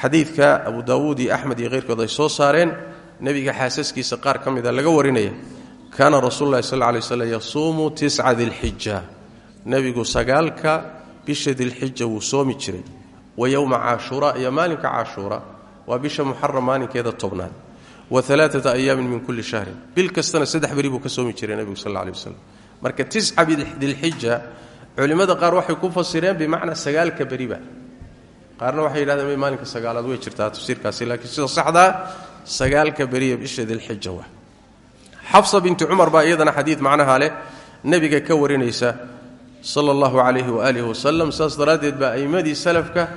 xadiidka abu daawuud iyo axmed iyo keyrkood ay soo saareen. Nebiga xaasaskiisa qaar ka mida laga warinaya kaana rasuulu lahi sal lla lay slam yasuumu tisca nebigu sagaalka bisha dilxija wuu soomi jiray wa yowma caashuura iyo maalinka caashuura waa bisha muxaram maalinkeeda tobnaad wa alaaata ayaamin min kulli shahrin. Bil kastana saddex beri buu ka jiray nebigu sal alla lay wasalam marka tisca dilxija culimmada qaar waxay ku fasireen bimacnaa sagaalka beriba qaarna waxay yidhahdeen maalinka sagaalaad way jirtaa tafsiirkaasi laakiin sida saxdaa sagaalka beriya bisha dilxija wa xafsa binti cumar baa iyadana xadiid macnaha leh nebiga ka warinaysa sala allahu calayhi waaalihi wasalam saas daraaddeed baa a'immadii salafka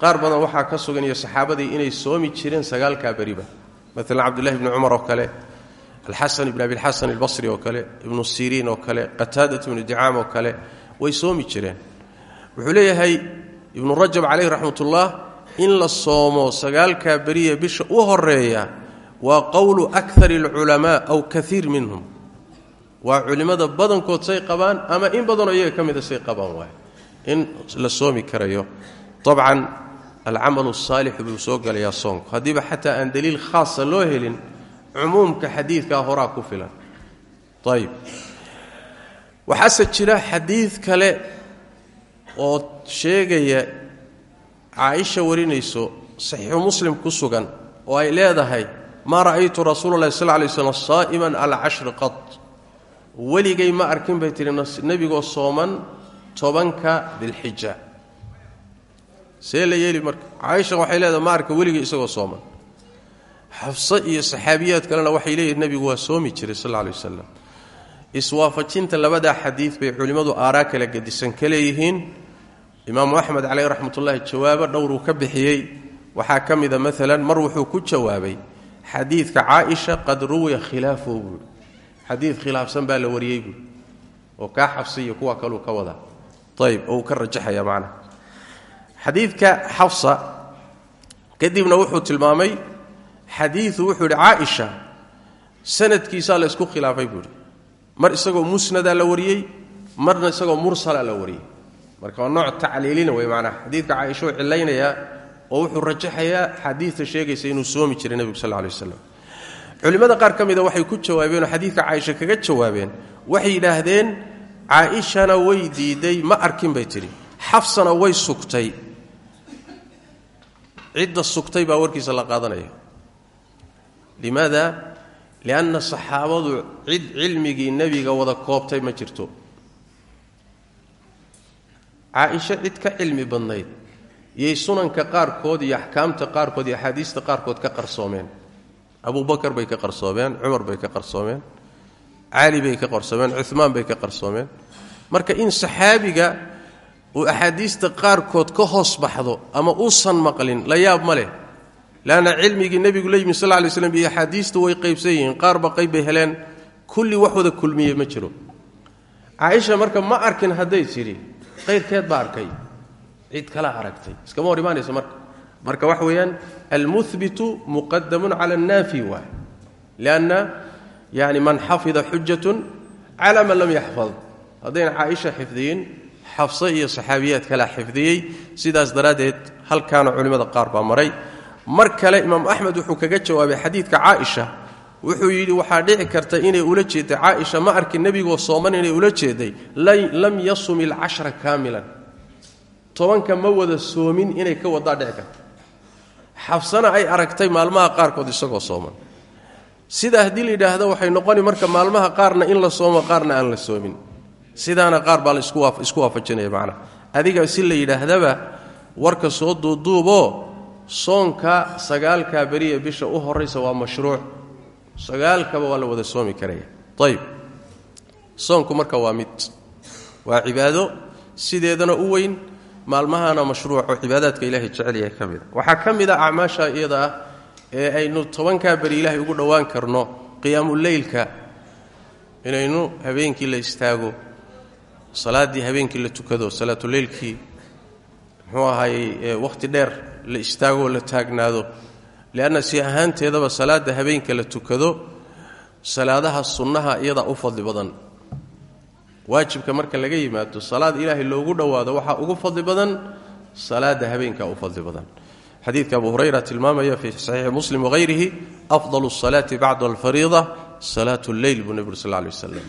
qaar badan waxaa ka sugan iyo saxaabadii inay soomi jireen sagaalkaa beriba. Maalan cabdullahi bni cumar oo kale alxasan ibn abilxasan albasri oo kale ibnu siriin oo kale qataadat ibnu dicaam oo kale way soomi jireen. Wuxuu leeyahay ibnu rajab caleyh raxmatullah in la soomo sagaalkaa beriye bisha u horreeya waa qowlu akari alculamaa aw kaiir minhum waa culimmada badankood say qabaan ama in badanoo iyaga ka mida say qabaan waay. In la soomi karayo. Dabcan alcamalu asaalixu buu soo gelayaa soonku. Haddiiba xataa aan daliil khaasa loo helin cumuumka xadiidkaa horaa ku filan. Ayib waxaase jira xadiid kale oo sheegaya caaisha warinayso saxiixu muslim ku sugan oo ay leedahay maa ra'aytu rasuula llahi sal lay slam saa'iman ala cashri weligay ma arkin bay tihi nebigoo sooman tobanka dilxija. See la yeeli marka caaisha waxay leedahay ma arkin weligay isagoo sooman. Xafse iyo saxaabiyaad kalena waxay leeyihiin nebigu waa soomi jiray sal lla alay iswaafajinta labadaa xadiid bay culimmadu aaraa kala gedisan ka leeyihiin imaamu axmed caleyh raxmatullaahi jawaabo dhowruu ka bixiyey. Waxaa ka mida maalan mar wuxuu ku jawaabay xadiidka caaisha qad ruwiya khilaafuhu. buui xadiid khilaafsan baa la wariyey buui oo kaa xafsa iyo kuwa kaluu ka wadaa ayb oo uu ka rajaxaya macnaha xadiidka xafsa kadibna wuxuu tilmaamay xadiidu wuxuu yidhi caaisha sanadkiisaa la isku khilaafay buuhi mar isagoo musnadaa la wariyey marna isagoo mursala la wariyey. Marka waa nooc tacliilina wey macnaha xadiidka caaisha uu cilaynayaa oo wuxuu rajaxayaa xadiidta sheegaysa inuu soomi jiray nebigu sal lay waslam culimmada qaar ka mida waxay ku jawaabeen oo xadiidka caaisha kaga jawaabeen waxay yidhaahdeen caaishana way diiday ma arkin bay tidhi. Xafsana way sugtay. Cidda sugtay baa warkiisa la qaadanaya limaada? Lianna saxaabadu cid cilmigii nebiga wada koobtay ma jirto. Caaisho cid ka cilmi badnayd yay sunanka qaarkood iyo axkaamta qaarkood iyo axaadiista qaarkood ka qarsoomeen abubakar bay ka qarsoomeen cumar bay ka qarsoomeen cali bay ka qarsoomeen cumaan bay ka qarsoomeen. Marka in saxaabiga uu axaadiista qaarkood ka hoos baxdo ama uusan maqlin la yaab ma leh. Leanna cilmigii nebigu la yimi sal lay slam iyo axaadiistu way qaybsan yihiin qaarba qayb bay heleen kulli wax wada kulmiye ma jiro. Caaisha marka ma arkin hadday tidhi qayrkeed baa arkay cid kala aragtay iskama hor imaanayso marka marka waxa weeyaan almuhbitu muqadamun cala annaafi waay lianna yani man xafida xujatun cala man lam yaxfad. Haddayna caaisha xifdiyin xafse iyo saxaabiyaad kalaa xifdiyey sidaas daraaddeed halkaana culimmada qaar baa maray. Mar kale imaam axmed wuxuu kaga jawaabay xadiidka caaisha. Wuxuu yidhi waxaa dhici karta inay ula jeeday caaisha ma arkin nebigoo sooman inay ula jeeday. Lam yasum ilcashra kaamilan. Tobanka ma wada soomin inay ka wadaa dhici karta xafsana ay aragtay maalmaha qaarkood isagoo sooman. Sidaa haddii la waxay noqoni marka maalmaha qaarna in la soomo qaarna aan la soomin. Sidaana qaar baa la isku waafajinaya macnaha adiga si la yidhaahdaba warka soo duuduuboo soonka sagaalkaa beriya bisha u horaysa waa mashruuc. Sagaalkaba waa la wada soomi karaya. Ayib soonku marka waa mid. Waa cibaado. Sideedana u weyn maalmahana mashruuc oo cibaadaadka ilaahay jecel yahay ka mida waxaa ka mid a acmaasha iyada ah ee aynu tobankaa beri ilaahay ugu dhowaan karno qiyaamuleylka inaynu habeenkii la istaago salaaddii habeenkii la tukado salaatuleylkii muxuu ahaayey wakhti dheer la istaagoo la taagnaado. Lianna si ahaanteedaba salaadda habeenka la tukado salaadaha sunnaha iyadaa u fadli badan waajibka marka laga yimaado salaad ilaahay loogu dhowaado waxaa ugu fadli badan salaada habeenka u fadli badan. Xadiidka abu hurayra tilmaamaya fii saxiixi muslim wahayrihi afdalu asalaati bacda alfariida salaat lleyl buu nebi uri sal lay waslam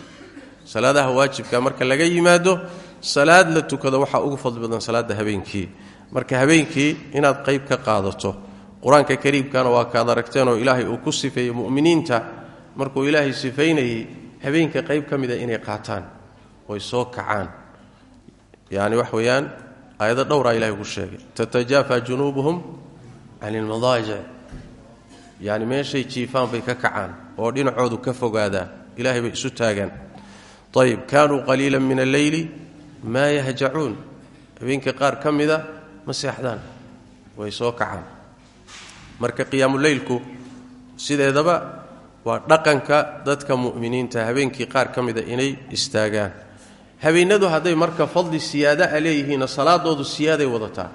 salaadaha waajibka marka laga yimaado salaad la tukado waxaa ugu fadli badan salaada habeenkii. Marka habeenkii inaad qayb ka qaadato qur'aanka kariimkana waa kaad aragteenoo ilaahay uu ku sifeeyey mu'miniinta. Markuu ilaahay sifaynayey habeenka qayb oy soo kacaan. Yani wax weeyaan aayado dhowraa ilahay ugu sheegay. Tatajaafa junuubuhum can ilmadaajic yani meeshay jiifaan bay ka kacaan oo dhinacoodu ka fogaadaan. Ilahay bay isu taagaan. Ayib kaanuu qaliila min alleyli maa yahjacuun. Habeenka qaar ka mida ma seexdaan. Way soo kacaan. Marka qiyaamuleylku sideedaba waa dhaqanka dadka mu'miniinta habeenkii qaar ka mida inay istaagaan habeenadu hadday marka fadli siyaada a leeyihiinna salaadoodu siyaaday wadataa.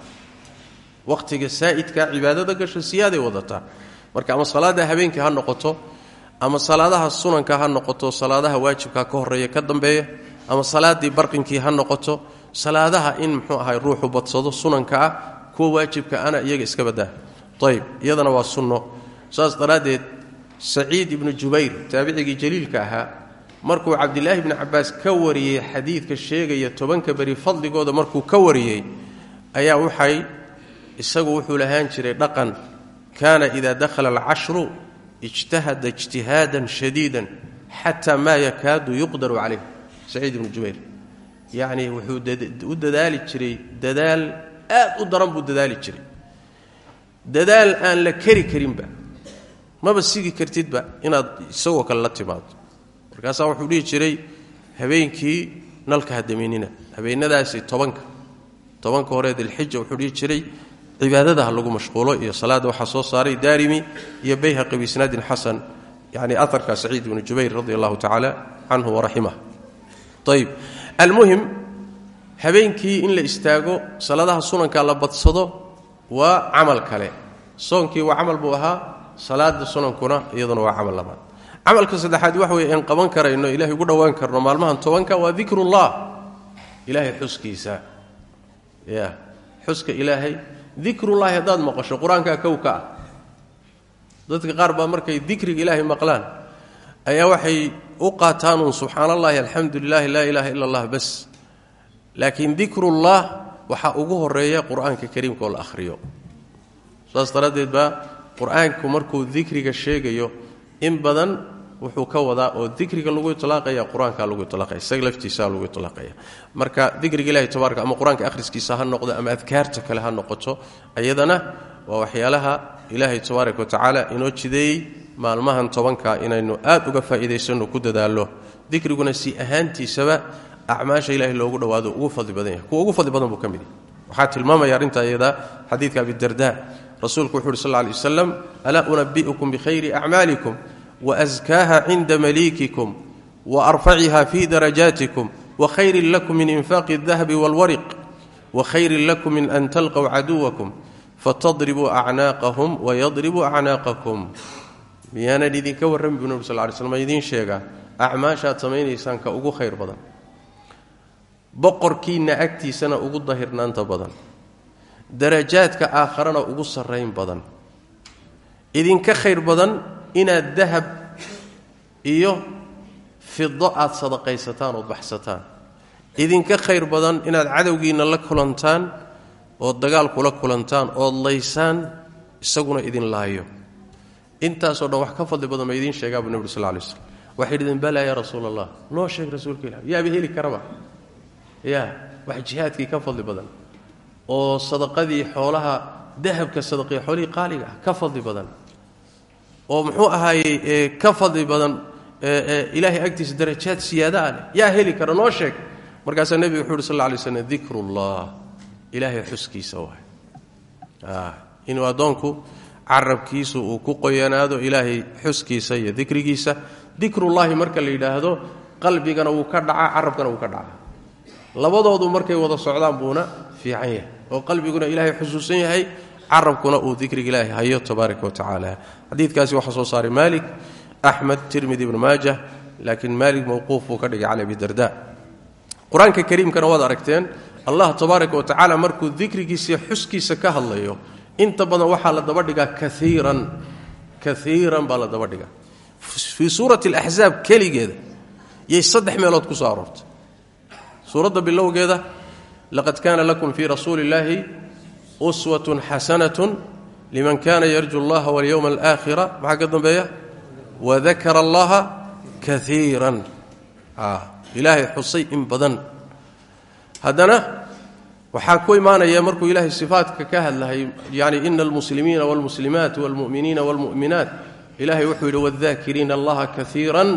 Wakhtiga saa'idka cibaadada gasho siyaaday wadataa. Marka ama salaada habeenkii ha noqoto ama salaadaha sunanka ha noqoto salaadaha waajibka ka horreeya ka dambeeya ama salaadii barqinkii ha noqoto salaadaha in muxuu ahay ruuxu badsado sunanka ah kuwa waajibka ana iyaga iska badaa. Ayb iyadana waa sunno. Saas daraaddeed saciid ibnu jubayr taabicigii jaliilka ahaa markuu cabdilaahi bni cabbaas ka wariyey xadiidka sheegaya tobanka beri fadligooda markuu ka wariyey ayaa waxay isagu wuxuu lahaan jiray dhaqan kaana idaa dakhala alcashru ijtahada ijtihaadan shadiidan xataa maa yakaadu yuqdaru calayh. Saciid ibnu jubayr. Yacnii wuxuu u dadaali jiray dadaal aad u daran buu dadaali jiray. Dadaal aan la keri karinba maba sigi kartidba inaad isagoo kale la timaado markaasaa wuxuu dhihi jiray habeenkii nalka hadaminina habeenadaasi tobanka. Tobanka hore dilxija wuxuu dhihi jiray cibaadada lagu mashquulo iyo salaada waxaa soo saaray daarimi iyo bayhaqi biisnaadin xasan yani aarka saciid ibnu jubayr radi allahu tacaala canhu waraximah ayb almuhim habeenkii in la istaago salaadaha sunanka la badsado waa camal kale. Soonkii waa camal buu ahaa salaada sunankuna iyaduna waa camal labaad camalka saddexaad waxa weye en qaban karayno ilahay ugu dhowaan karno maalmahan tobanka waa dikrullah. Ilaahay xuskiisa. Ya xuska ilaahay. Dikrullaahi haddaad maqasho qur'aankaa kow ka ah. Dadka qaar baa markay dikriga ilaahay maqlaan ayaa waxay u qaataanuun subxaana allahi alxamdu lilahi laa ilaaha ila allah bas. Laakiin dikrullah waxaa ugu horreeya qur'aanka kariimka oo la ahriyo saas daraaddeed baa qur'aanku markuu dikriga sheegayo in badan wuxuu ka wadaa oo dikriga lagu itlaaqaya qur'aanka lagu itlaaqaya isaga laftiisa lagu itlaaqaya. Marka dikriga ilahi tabaaraka ama qur'aanka akhriskiisa ha noqdo ama adkaarta kale ha noqoto ayadana waa waxyaalaha ilaahay tabaaraka wa tacaala inoo jideeyey maalmahan tobanka inaynu aad uga faa'iidaysanno ku dadaallo. Dikriguna si ahaantiisaba acmaasha ilahay loogu dhowaado ugu fadli badan yahay. Kuwa ugu fadli badan buu ka mid yahay. Waxaa tilmaamaya arrinta iyada xadiidka abidarda rasuulku wuxu uhi sal lla lay waslam alaa unabi'ukum bikhayri acmaalikum waskaaha cinda maliikikum waarfaciha fi darajaatikum wakhayrin lakum min infaaqi اdahabi wاlwariq wakhayrin lakum min an talqw caduwakum fatadribuu acnaaqahum wayadribuu acnaaqakum miyaanaan idinka warrami buu nabig sal ly slm idiin sheegaa. Acmaashaad samaynaysaan ka ugu khayr badan. Boqorkiinna agtiisana ugu dahirnaanta badan. Darajaadka aakharana ugu sarrayn badan. Idinka khayr badan inaad dahab iyo fido aad sadaqaysataan ood baxsataan. Idinka khayr badan inaad cadowgiinna la kulantaan ood dagaal kula kulantaan ood laysaan isaguna idin laayo. Intaasoo dhan wax ka fadli badan ma idiin sheegaabu nebi ur sal lay slm waxay idhideen balaa yaa rasuul allah noo sheeg rasuulka ilah yaaba heli karaba. Ya wax jihaadkii ka fadli badan oo sadaqadii xoolaha dahabka sadaqii xoolihii qaaliga ah ka fadli badan oo muxuu ahaayey ka fadli badan ilaahay agtiisa darajaad siyaada ah leh. Yaa heli kara noo sheeg. Markaasaa nebiga wuxu uhi sal lla alay slam dikrullah. Ilaahay xuskiisa waay inuu addoonku carabkiisu uu ku qoyanaado ilaahay xuskiisa iyo dikrigiisa. Dikrullaahi marka la yidhaahdo qalbigana wuu ka dhacaa carabkana wuu ka dhacaa. Labadoodu markay wada socdaan buuna fiican yahay. Oo qalbiguna ilaahay xusuusan yahay carabkuna uu dikriga ilaahay hayo tabaaraka wa tacaala xadiidkaasi waxaa soo saaray maalik axmed tirmidi ibnu maajah laakiin maalik mowquuf buu ka dhigay cali abidarda qur'aanka kariimkana waad aragteen allah tabaaraka wa tacaala markuu dikrigiisa xuskiisa ka hadlayo inta badan waxaa la daba dhigaa kaiiran kaiiran baa la daba dhigaa. Fii suurati alaxzaab keligeeda yay saddex meelood ku soo aroortay. Suuradda bilowgeeda laqad kaana lakum fii rasuuli illaahi uswatun xasanatun liman kaana yarju allaha walyowma alaakhira maxaa ka dambeeya wadakara allaha kaiiran ilaahay xusay in badan haddana waxaa ku imaanaya markuu ilaahay sifaatka ka hadlahay yani ina almuslimiina walmuslimaat walmuminiina walmu'minaat ilahay wuxuu yidhi wadaakiriina allaha kaiiran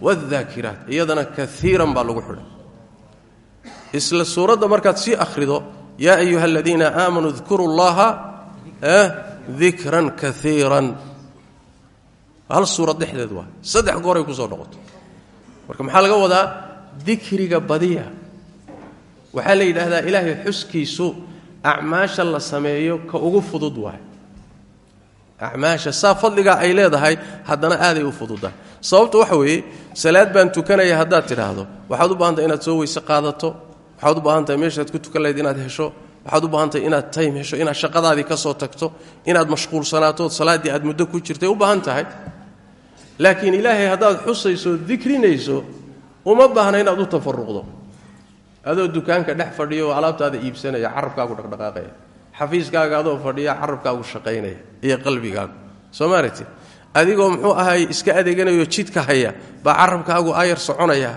wadaakiraat iyadana kaiiran baa lagu xidhay isla suuradda markaad sii akhrido yaa ayuha aladiina aamanuu dkuruu llaha dikran kaiiran hal suurad dhexdeed waa. Saddex gooray ku soo noqoto marka maxaa laga wadaa? Dikriga badiya. Waxaa la yidhaahdaa ilaahay xuskiisu acmaasha la sameeyo ka ugu fudud waay acmaasha saa fadligaa ay leedahay haddana aaday u fududahay sababta waxa weeye salaad baan tukanaya haddaad tidhaahdo. Waxaad u baahantahay inaad soo weyse qaadato. Waxaad u baahan tahay meeshaad ku tukan lahayd inaad hesho waxaad u baahan tahay inaad time hesho inaad shaqadaadii ka soo tagto inaad mashquulsanaatood salaaddii aad muddo ku jirtay u baahan tahay. Laakiin ilaahay haddaad xusayso dikrinayso uma baahna inaad u tafaruqdo adoo dukaanka dhex fadhiyo oo alaabtaada iibsanaya carabkaagu dhaqdhaqaaqaya. Xafiiskaaga adoo fadhiya carabkaagu shaqaynaya. Iyo qalbigaagu. Soo maaragti adigoo muxuu ahay iska adeeganayo jidka haya baa carabkaagu ayar soconaya.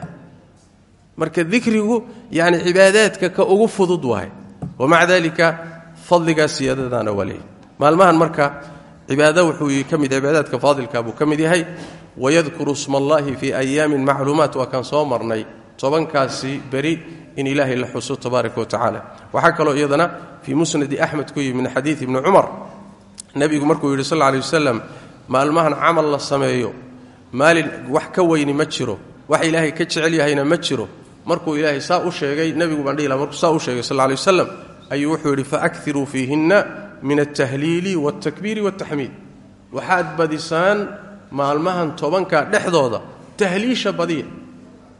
Marka dikrigu yani cibaadaadka ka ugu fudud waay wamaca dalika fadligaa siyaadadaana waa leeyahy maalmahan marka cibaado wuxuu ka mid cibaadaadka faadilka buu ka mid yahay wayadkuru sma allahi fii ayaamin macluumaat waa kaan soo marnay tobankaasi beri in ilaahay la xuso tabaaraka wa tacaala. Waxaa kaloo iyadana fii musnadi axmed ku yimi min xadiid ibni cumar. Nebigu markuu yidhi sal lay wasalam maalmahan camal la sameeyo maalin wax ka weyni ma jiro wax ilaahay ka jecel yahayna ma jiro markuu ilaahay saa u sheegay nebigu baan dhihi markuu saa u sheegay sal lay wasalam ayuu wuxuu yidhi faakiruu fiihinna min altahliili waltakbiiri waltaxmiid waxaad badisaan maalmahan tobanka dhexdooda tahliisha badiya.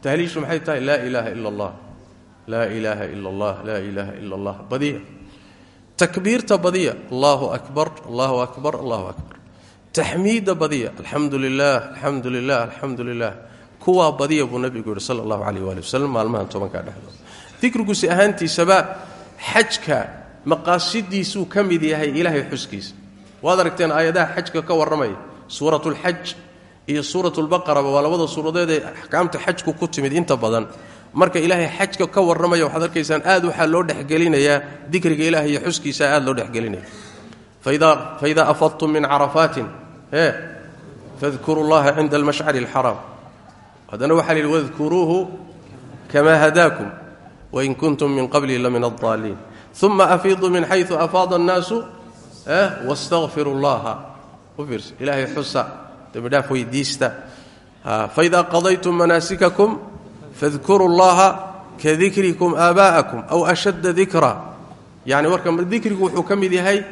Tahliishu maxay tahay? Laa ilaaha ila allah laa ilaaha ila allah laa ilaaha ila allah badiya. Takbiirta badiya allahu akbar allahu akbar allahu akbar. Taxmiidda badiya alxamdu lilah alxamdu lilah alxamdu lilah kuwaa badiya buu nabigu yidhi sala allahu calayh waali wasalam maalmahan tobankaa dhexdooda dikrigusi ahaantiisaba xajka maqaasidiisuu ka mid yahay ilaahay xuskiisa. Waad aragteen aayadaha xajka ka warramaya suurat lxaj iyo suurat lbaqaraba waa labada suuradeed ee axkaamta xajku ku timid inta badan. Marka ilaahay xajka ka warramaya waxaad arkaysaan aad waxaa loo dhexgelinayaa dikriga iyo xuskiisa aad loo dhexgelinaya. Faidaa afadtum min carafaatin e fadkuru llaha cinda almashcari alxaraam haddana waxaa la yidhi wadkuruuhu kamaa hadaakum wain kuntum min qablihi la min addaaliin uma afiiduu min xayu afaada annaasu wastaqfiru llaha. Ilaahay xusa dembidhaaf weydiista. Faidaa qadaytum manaasikakum fadkuruu llaha ka dikrikum aabaa'akum aw ashadda dikra yani marka dikrigu wuxuu ka mid yahay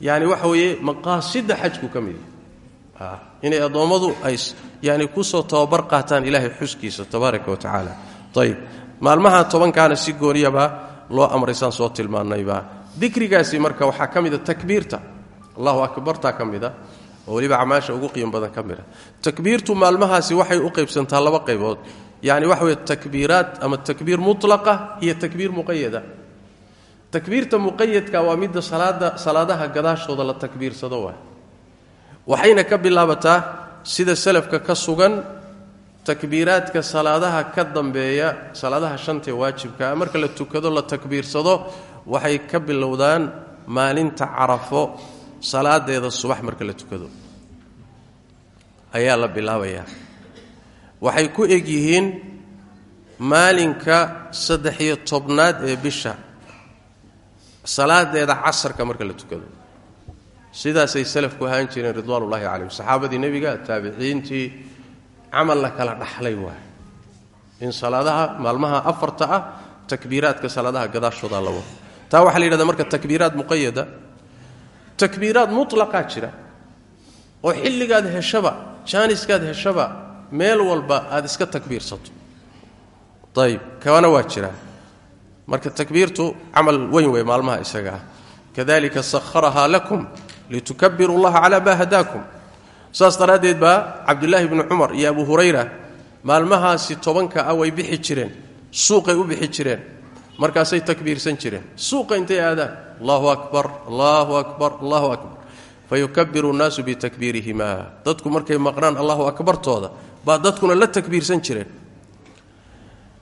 yani waxa weeye maqaasida xajku ka yahay inay addoommadu ay yani ku soo tababar qaataan ilaahay xuskiisa tabaaraka wa tacaala. Ayib maalmaha tobankaana si gooniyabaa loo amraysaan soo tilmaanayba. Dikrigaasi marka waxaa ka takbiirta. Allahu akbartaa ka mida oo weliba ugu qiimo badan ka takbiirtu maalmahaasi waxay u qaybsantaa laba qaybood yani waxa weye takbiiraat ama takbiir mutlaqa iyo takbiir muqayada. Takbiirta muqayadka waa midda salaada salaadaha gadaashooda la takbiirsado waay waxayna ka bilaabataa sida salafka ka sugan takbiiraadka salaadaha ka dambeeya salaadaha shantee waajibkaa marka la tukado la takbiirsado waxay ka bilowdaan maalinta carafo salaadeeda subax marka la tukado. Ayaa la bilaabayaa. Waxay ku eg yihiin maalinka saddex-iyo tobnaad ee bisha salaadeeda casarka marka la tukado sidaasay salafku ahaan jireen ridwaanullahi calayhim. Saxaabadii nebiga taabiciintii camal la kala dhaxlay waay in salaadaha maalmaha afarta ah takbiiraadka salaadaha gadaashooda la wado taa waxaa la yidhahda marka takbiiraad muqayada takbiiraad mutlaqaa jira. Oo xilligaad heshaba jaaniskaad heshaba meel walba aad iska takbiirsato. Ayib kabana waa marka takbiirtu camal weyn wey maalmaha isaga. Kadalika saharahaa lakum litukabiru llaha calaa maa hadaakum saas daraaddeed baa cabdulaahi bni cumar iyo abu hurayra maalmahaasi tobanka ah way bixi jireen suuqay u bixi jireen markaasay takbiirsan jireen. Suuqa intay aadaan allahu akbar allahu akbar allahu akbar. Fayukabiru nnaasu bitakbiirihima. Dadku markay maqnaan allahu akbartooda baa dadkuna la takbiirsan jireen.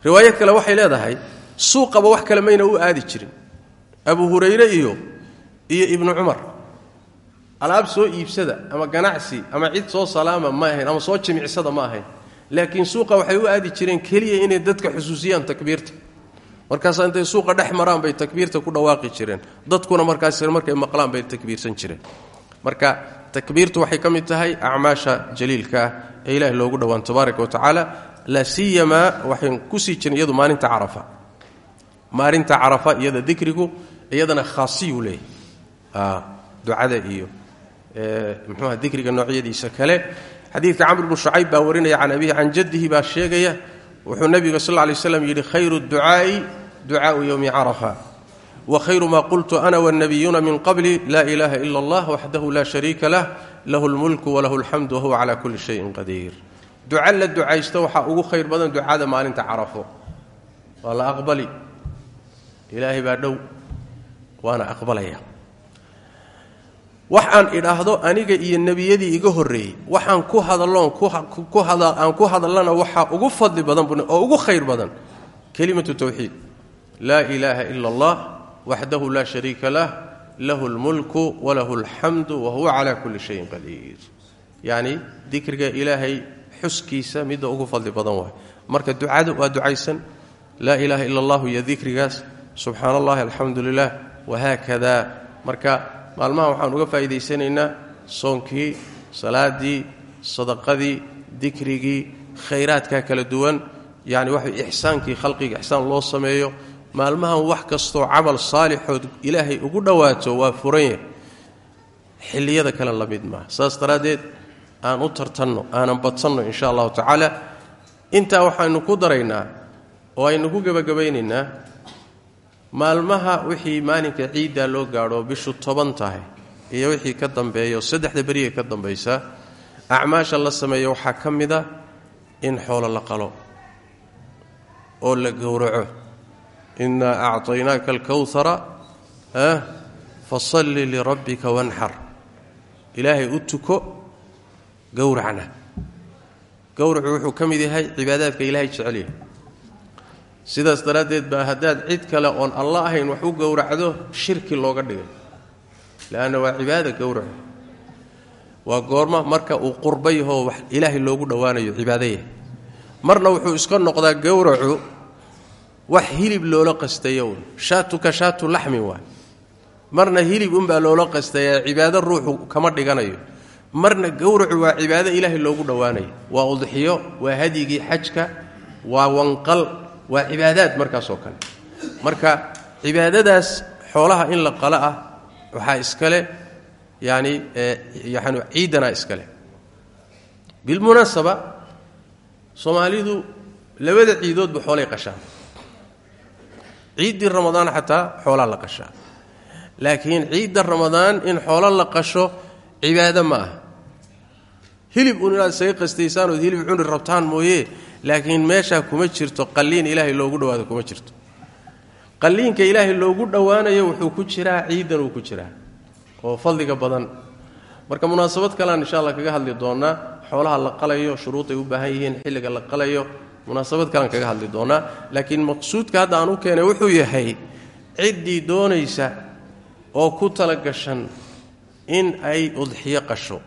Riwaayo kale waxay leedahay suuqaba wax kale mayna u aadi jirin. Abu hurayre iyo iyo ibnu cumar alaab soo iibsada ama ganacsi ama cid soo salaama ma ahayn ama soo jimicsada ma ahayn. Laakiin suuqa waxay u aadi jireen keliya inay dadka xusuusiyaan takbiirta. Markaasaa intay suuqa dhex maraan bay takbiirta ku dhawaaqi jireen. Dadkuna markaas markay maqlaan bay takbiirsan jireen. Marka takbiirtu waxay ka mid tahay acmaasha jaliilka ee ilaahi loogu dhowaan tabaaraka wa tacaala. La siyamaa waxayn ku sii jirin iyadu maalinta carafa. Maalinta carafa iyada dikrigu iyadana khaasiyuu leeyahy ducada iyo mxuuha dikriga noocyadiisa kale. Xadiidka camr bnu shucayb baa warinaya can abihi can jaddihi baa sheegaya. Wuxuu nebiga sal lay slam yidhi khayru ducaa'i ducaau yowmi carafa. Wa khayru maa qultu ana wاnnabiyuuna min qabli laa ilaha ila allah waxdahu laa shariika lah lahu lmulku walahu alxamdu wahuwa cala kulli shayin qadiir. Duca la ducaysto waxaa ugu khayr badan ducada maalinta carafo. Waa la aqbali. Ilaahay baa dhow waana aqbalaya wax aan idhaahdo aniga iyo nebiyadii iga horreeyey. Waxaan ku hadalloon aan ku hadallana waxaa ugu fadli badan oo ugu khayr badan. Kelimatu tawxiid. Laa ilaaha ila allah waxdahu laa shariika lah lahu lmulku walahu alxamdu wahuwa calaa kulli shayin qadiir. Yacni dikriga ilaahay xuskiisa midda ugu fadli badan waay. Marka ducada waa ducaysan. Laa ilaaha ila allahu iyo dikrigaas. Subxaana allahi alxamdu lilah marka maalmaha waxaan uga faa'iidaysanaynaa soonkii salaadii sadaqadii dikrigii khayraadka kala duwan yacni waxa ixsaankii khalqiga ixsaan loo sameeyo. Maalmahan wax kastoo camal saalixood ilaahay ugu dhowaato waa furan yahay. Xilliyada kale la mid maaha. Saas daraaddeed aan u tartanno aanan badsanno insha allahu tacaala. Intaa waxaynu ku daraynaa oo aynu ku gebagabaynaynaa maalmaha wixii maalinka ciiddaa loo gaadho bishu toban tahay iyo wixii ka dambeeya oo saddexda beriga ka dambaysa acmaasha la sameeyo waxaa ka mid a in xoolo la qalo oo la gowraco. Innaa acطaynaaka alkowhara fasalli lirabbika wanxar ilaahay u tuko gowracna. Gowracu wuxuu ka mid yahay cibaadaadka ilaahay jecel yahay sidaas daraaddeed baa haddaad cid kale oon alla ahayn wax u gowracdo shirki looga dhigay. Leanna waa cibaada gowracu waa goorma marka uu qurba yahoo wax ilaahay loogu dhowaanayo cibaado yahay. Marna wuxuu iska noqdaa gowracu wax hilib loola qastayo shaatuka shaatu laxmin waay marna hilib unbaa loola qastayaa cibaado ruuxu kama dhiganayo. Marna gowracu waa cibaado ilaahay loogu dhowaanayo. Waa udxiyo waa hadyigii xajka waa wanqal waa cibaadaad markaasoo kale. Marka cibaadadaas xoolaha in la qala ah waxaa iskale yani yani ciidanaa iskale. Bilmunaasaba soomaalidu labada ciidoodba xoolay qashaan ciiddii ramadaan xataa xoolaa la qashaa. Laakiin ciidda ramadaan in xoolo la qasho cibaado ma aha. Hilib un inaad isaga qastaysaan ood hilib cuni rabtaan mooye laakiin meeshaa kuma jirto qalliin ilaahay loogu dhowaado kuma jirto. qalliinka ilaahay loogu dhowaanayo wuxuu ku jiraa ciidan uu ku jiraa oo fadliga badan. Marka munaasabad kalean insha alla kaga hadli doonaa xoolaha la qalayo shuruuday u baahan yihiin xilliga la qalayo munaasabad kalean kaga hadli doonaa. Laakiin maqsuudka hadda aan u keenay wuxuu yahay ciddii doonaysa oo ku tala gashan in ay udxiyo qasho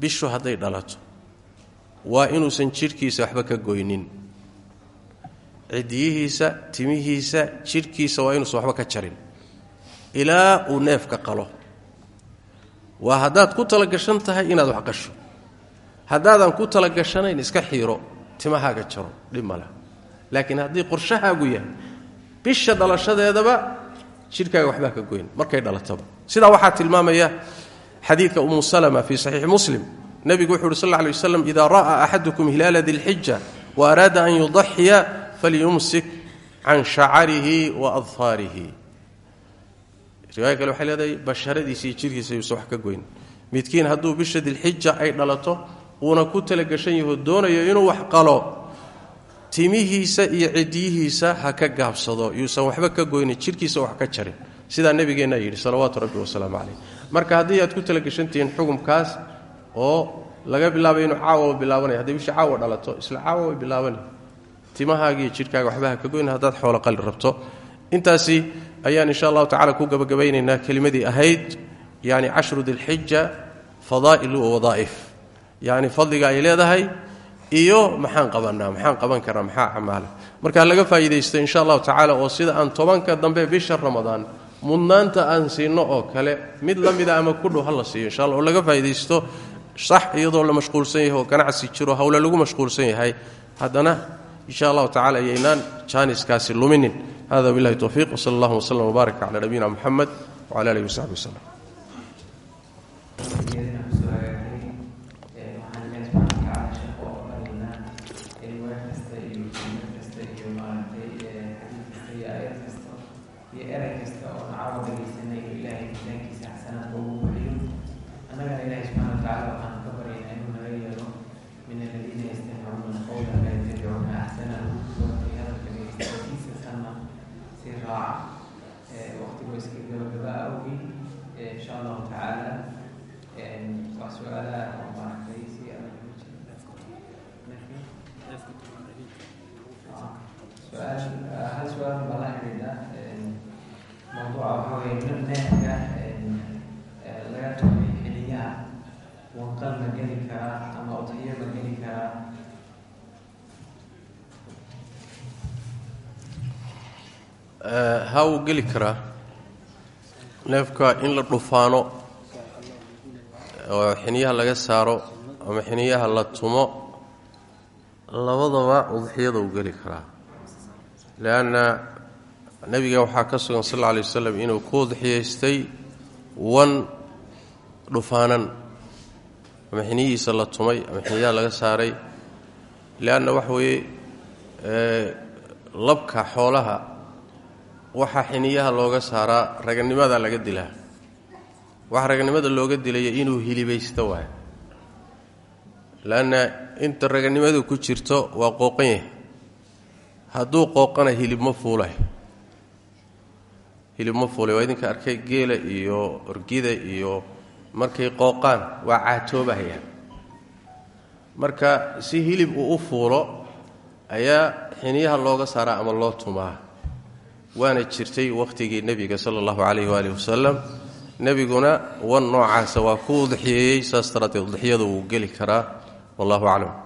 bishu hadday dhalato waa inuusan jidhkiisa waxba ka goynin. Cidiyihiisa timihiisa jidhkiisa waa inuusan waxba ka jarin. Ilaa uu neefka qalo. Waa haddaad ku talagashan tahay inaad wax qasho. Haddaadan ku talagashanayn iska xiiro timahaaga jaro dhib male laakiin haddii qorshahaagu yahay bisha dhalashadeedaba jidhkaaga waxbaa ka goyn markay dhalataba. Sidaa waxaa tilmaamaya xadiidka umu salma fii saxiixi muslim nebigu wuxu uhi sal lla alay waslam idaa ra'aa axadukum hilaala dilxija wa araada an yudaxiya falyumsik can shacarihi wa adfaarihi riwaaya kale waxay leedahay basharadiisa iyo jidhkiisa yuusan wax ka goyn. Midkiin hadduu bisha dilxija ay dhalato uuna ku talagashan yaho doonayo inuu wax qalo. Timihiisa iyo cidiyihiisa ha ka gaabsado yuusan waxba ka goynin jidhkiisa wax ka jarin. Sidaa nebigeenna yidhi salawaatu rabbi wasalaamu caleyh marka haddii aad ku talagashantihiin xukumkaas oo laga bilaabay inuu caawa bilaabanaya hadday bisha caawa dhalato isla caawa way bilaabanay timahaagiiyo jidhkaaga ka goyn haddaad xoolo qali rabto. Intaasi ayaan insha allahu tacala ku gabagabaynaynaa kelimadii ahayd yani cashru dilxija fadaa'ilu wa wadaa'if. Yacni fadliga ay leedahay iyo maxaan qabanaa maxaan qaban karnaa maxaa camaala. Markaa laga faa'iidaysto insha allahu tacaala oo sida aan tobanka dambe bisha ramadaan mudnaanta aan siinno oo kale mid la ama ku dhow ha la insha alla oo laga faa'iidaysto sax iyadoo la mashquulsan yahay oo ganacsi jiro hawle lagu mashquulsan yahay haddana insha allahu tacala yaynaan jaaniskaasi luminin. Hada billahi towfiiq wsala allahuma wslm wbaarak cala nabiyina muxamed wcala alihi wasaxbi waslem ha wuu geli karaa neefka in la dhufaano oo xiniyaha laga saaro ama xiniyaha la tumo labadaba udxiyada uu geli karaa. Leanna nebiga waxaa ka sugan sal alla alay wasalam inuu ku udxiyaystay wan dhufaanan ama xiniyihiisa la tumay ama xiniyaha laga saaray. Leanna waxa weeye labka xoolaha waxaa xiniyaha looga saaraa raganimada laga dilaa waxa raganimada looga dilaya inuu hilibaysto waay leanna inta raganimadu ku jirto waa qooqan yahay. Hadduu qooqana hilib ma fuulay. Hilib ma fuulay waa idinka arkay geela iyo orgida iyo markay qooqaan waa caatoobahayaan. Marka si hilib uu u fuulo ayaa xiniyaha looga saaraa ama loo tumaa waana jirtay wakhtigii nebiga sala allahu calayh waaalih wasalam nebiguna wan noocaasa waa ku udxiyeeyey saas daraaddeed udxiyada wuu geli karaa. Wallahu aclam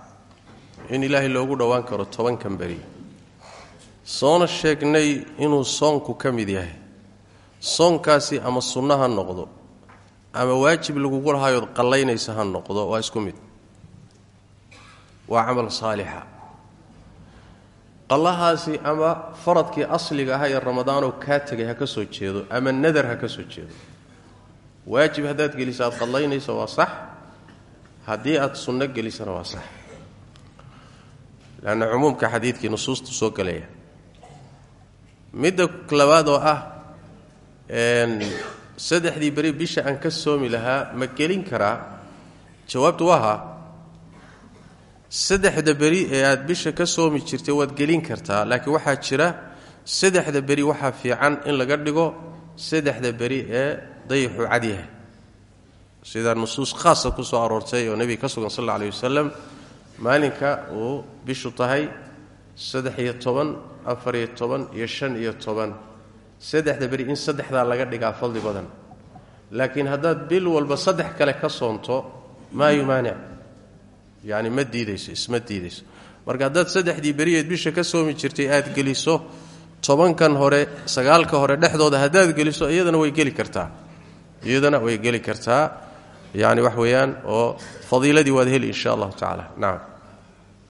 in ilaahay loogu dhowaan karo tobankan beri soona sheegnay inuu soonku ka mid yahay. Soonkaasi ama sunno ha noqdo ama waajib lagugu lahaayood qallaynaysa ha noqdo waa isku mid. Waa camal saalixa. Qallahaasi ama faradkii asliga ahaa ee ramadaanoo kaa tegay ha ka soo jeedo ama nadar ha ka soo jeedo. Waajib haddaad geliso aad qallaynayso waa sax. Haddii aad sunno gelisana waa sax leanna cumuumka xadiidkii nusuustu soo gelaya midda labaad oo ah saddexdii beri bisha aan ka soomi lahaa ma gelin karaa? Jawaabtu waaha saddexda beri ee aad bisha ka soomi jirtay waad gelin kartaa laakiin waxaa jira saddexda beri waxaa fiican in laga dhigo saddexda beri ee dayaxu cadyahay sida nusuus khaasa ku soo aroortay oo nebiga ka sugan sal alla alay wasalam maalinka uu bishu tahay saddex iyo toban afar iyo toban iyo shan iyo toban. Saddexda beri in saddexdaa laga dhigaa fadli badan. Laakiin haddaad bil walba saddex kale ka soonto maa yumaanic yacni ma diidayso isma diidayso. Marka haddaad saddexdii beriyeed bisha ka soomi jirtay aad geliso tobankan hore sagaalka hore dhexdooda haddaad geliso iyadana way geli kartaa. Iyadana way geli kartaa. Yacni wax weeyaan oo fadiiladii waad heli insha allahu tacaala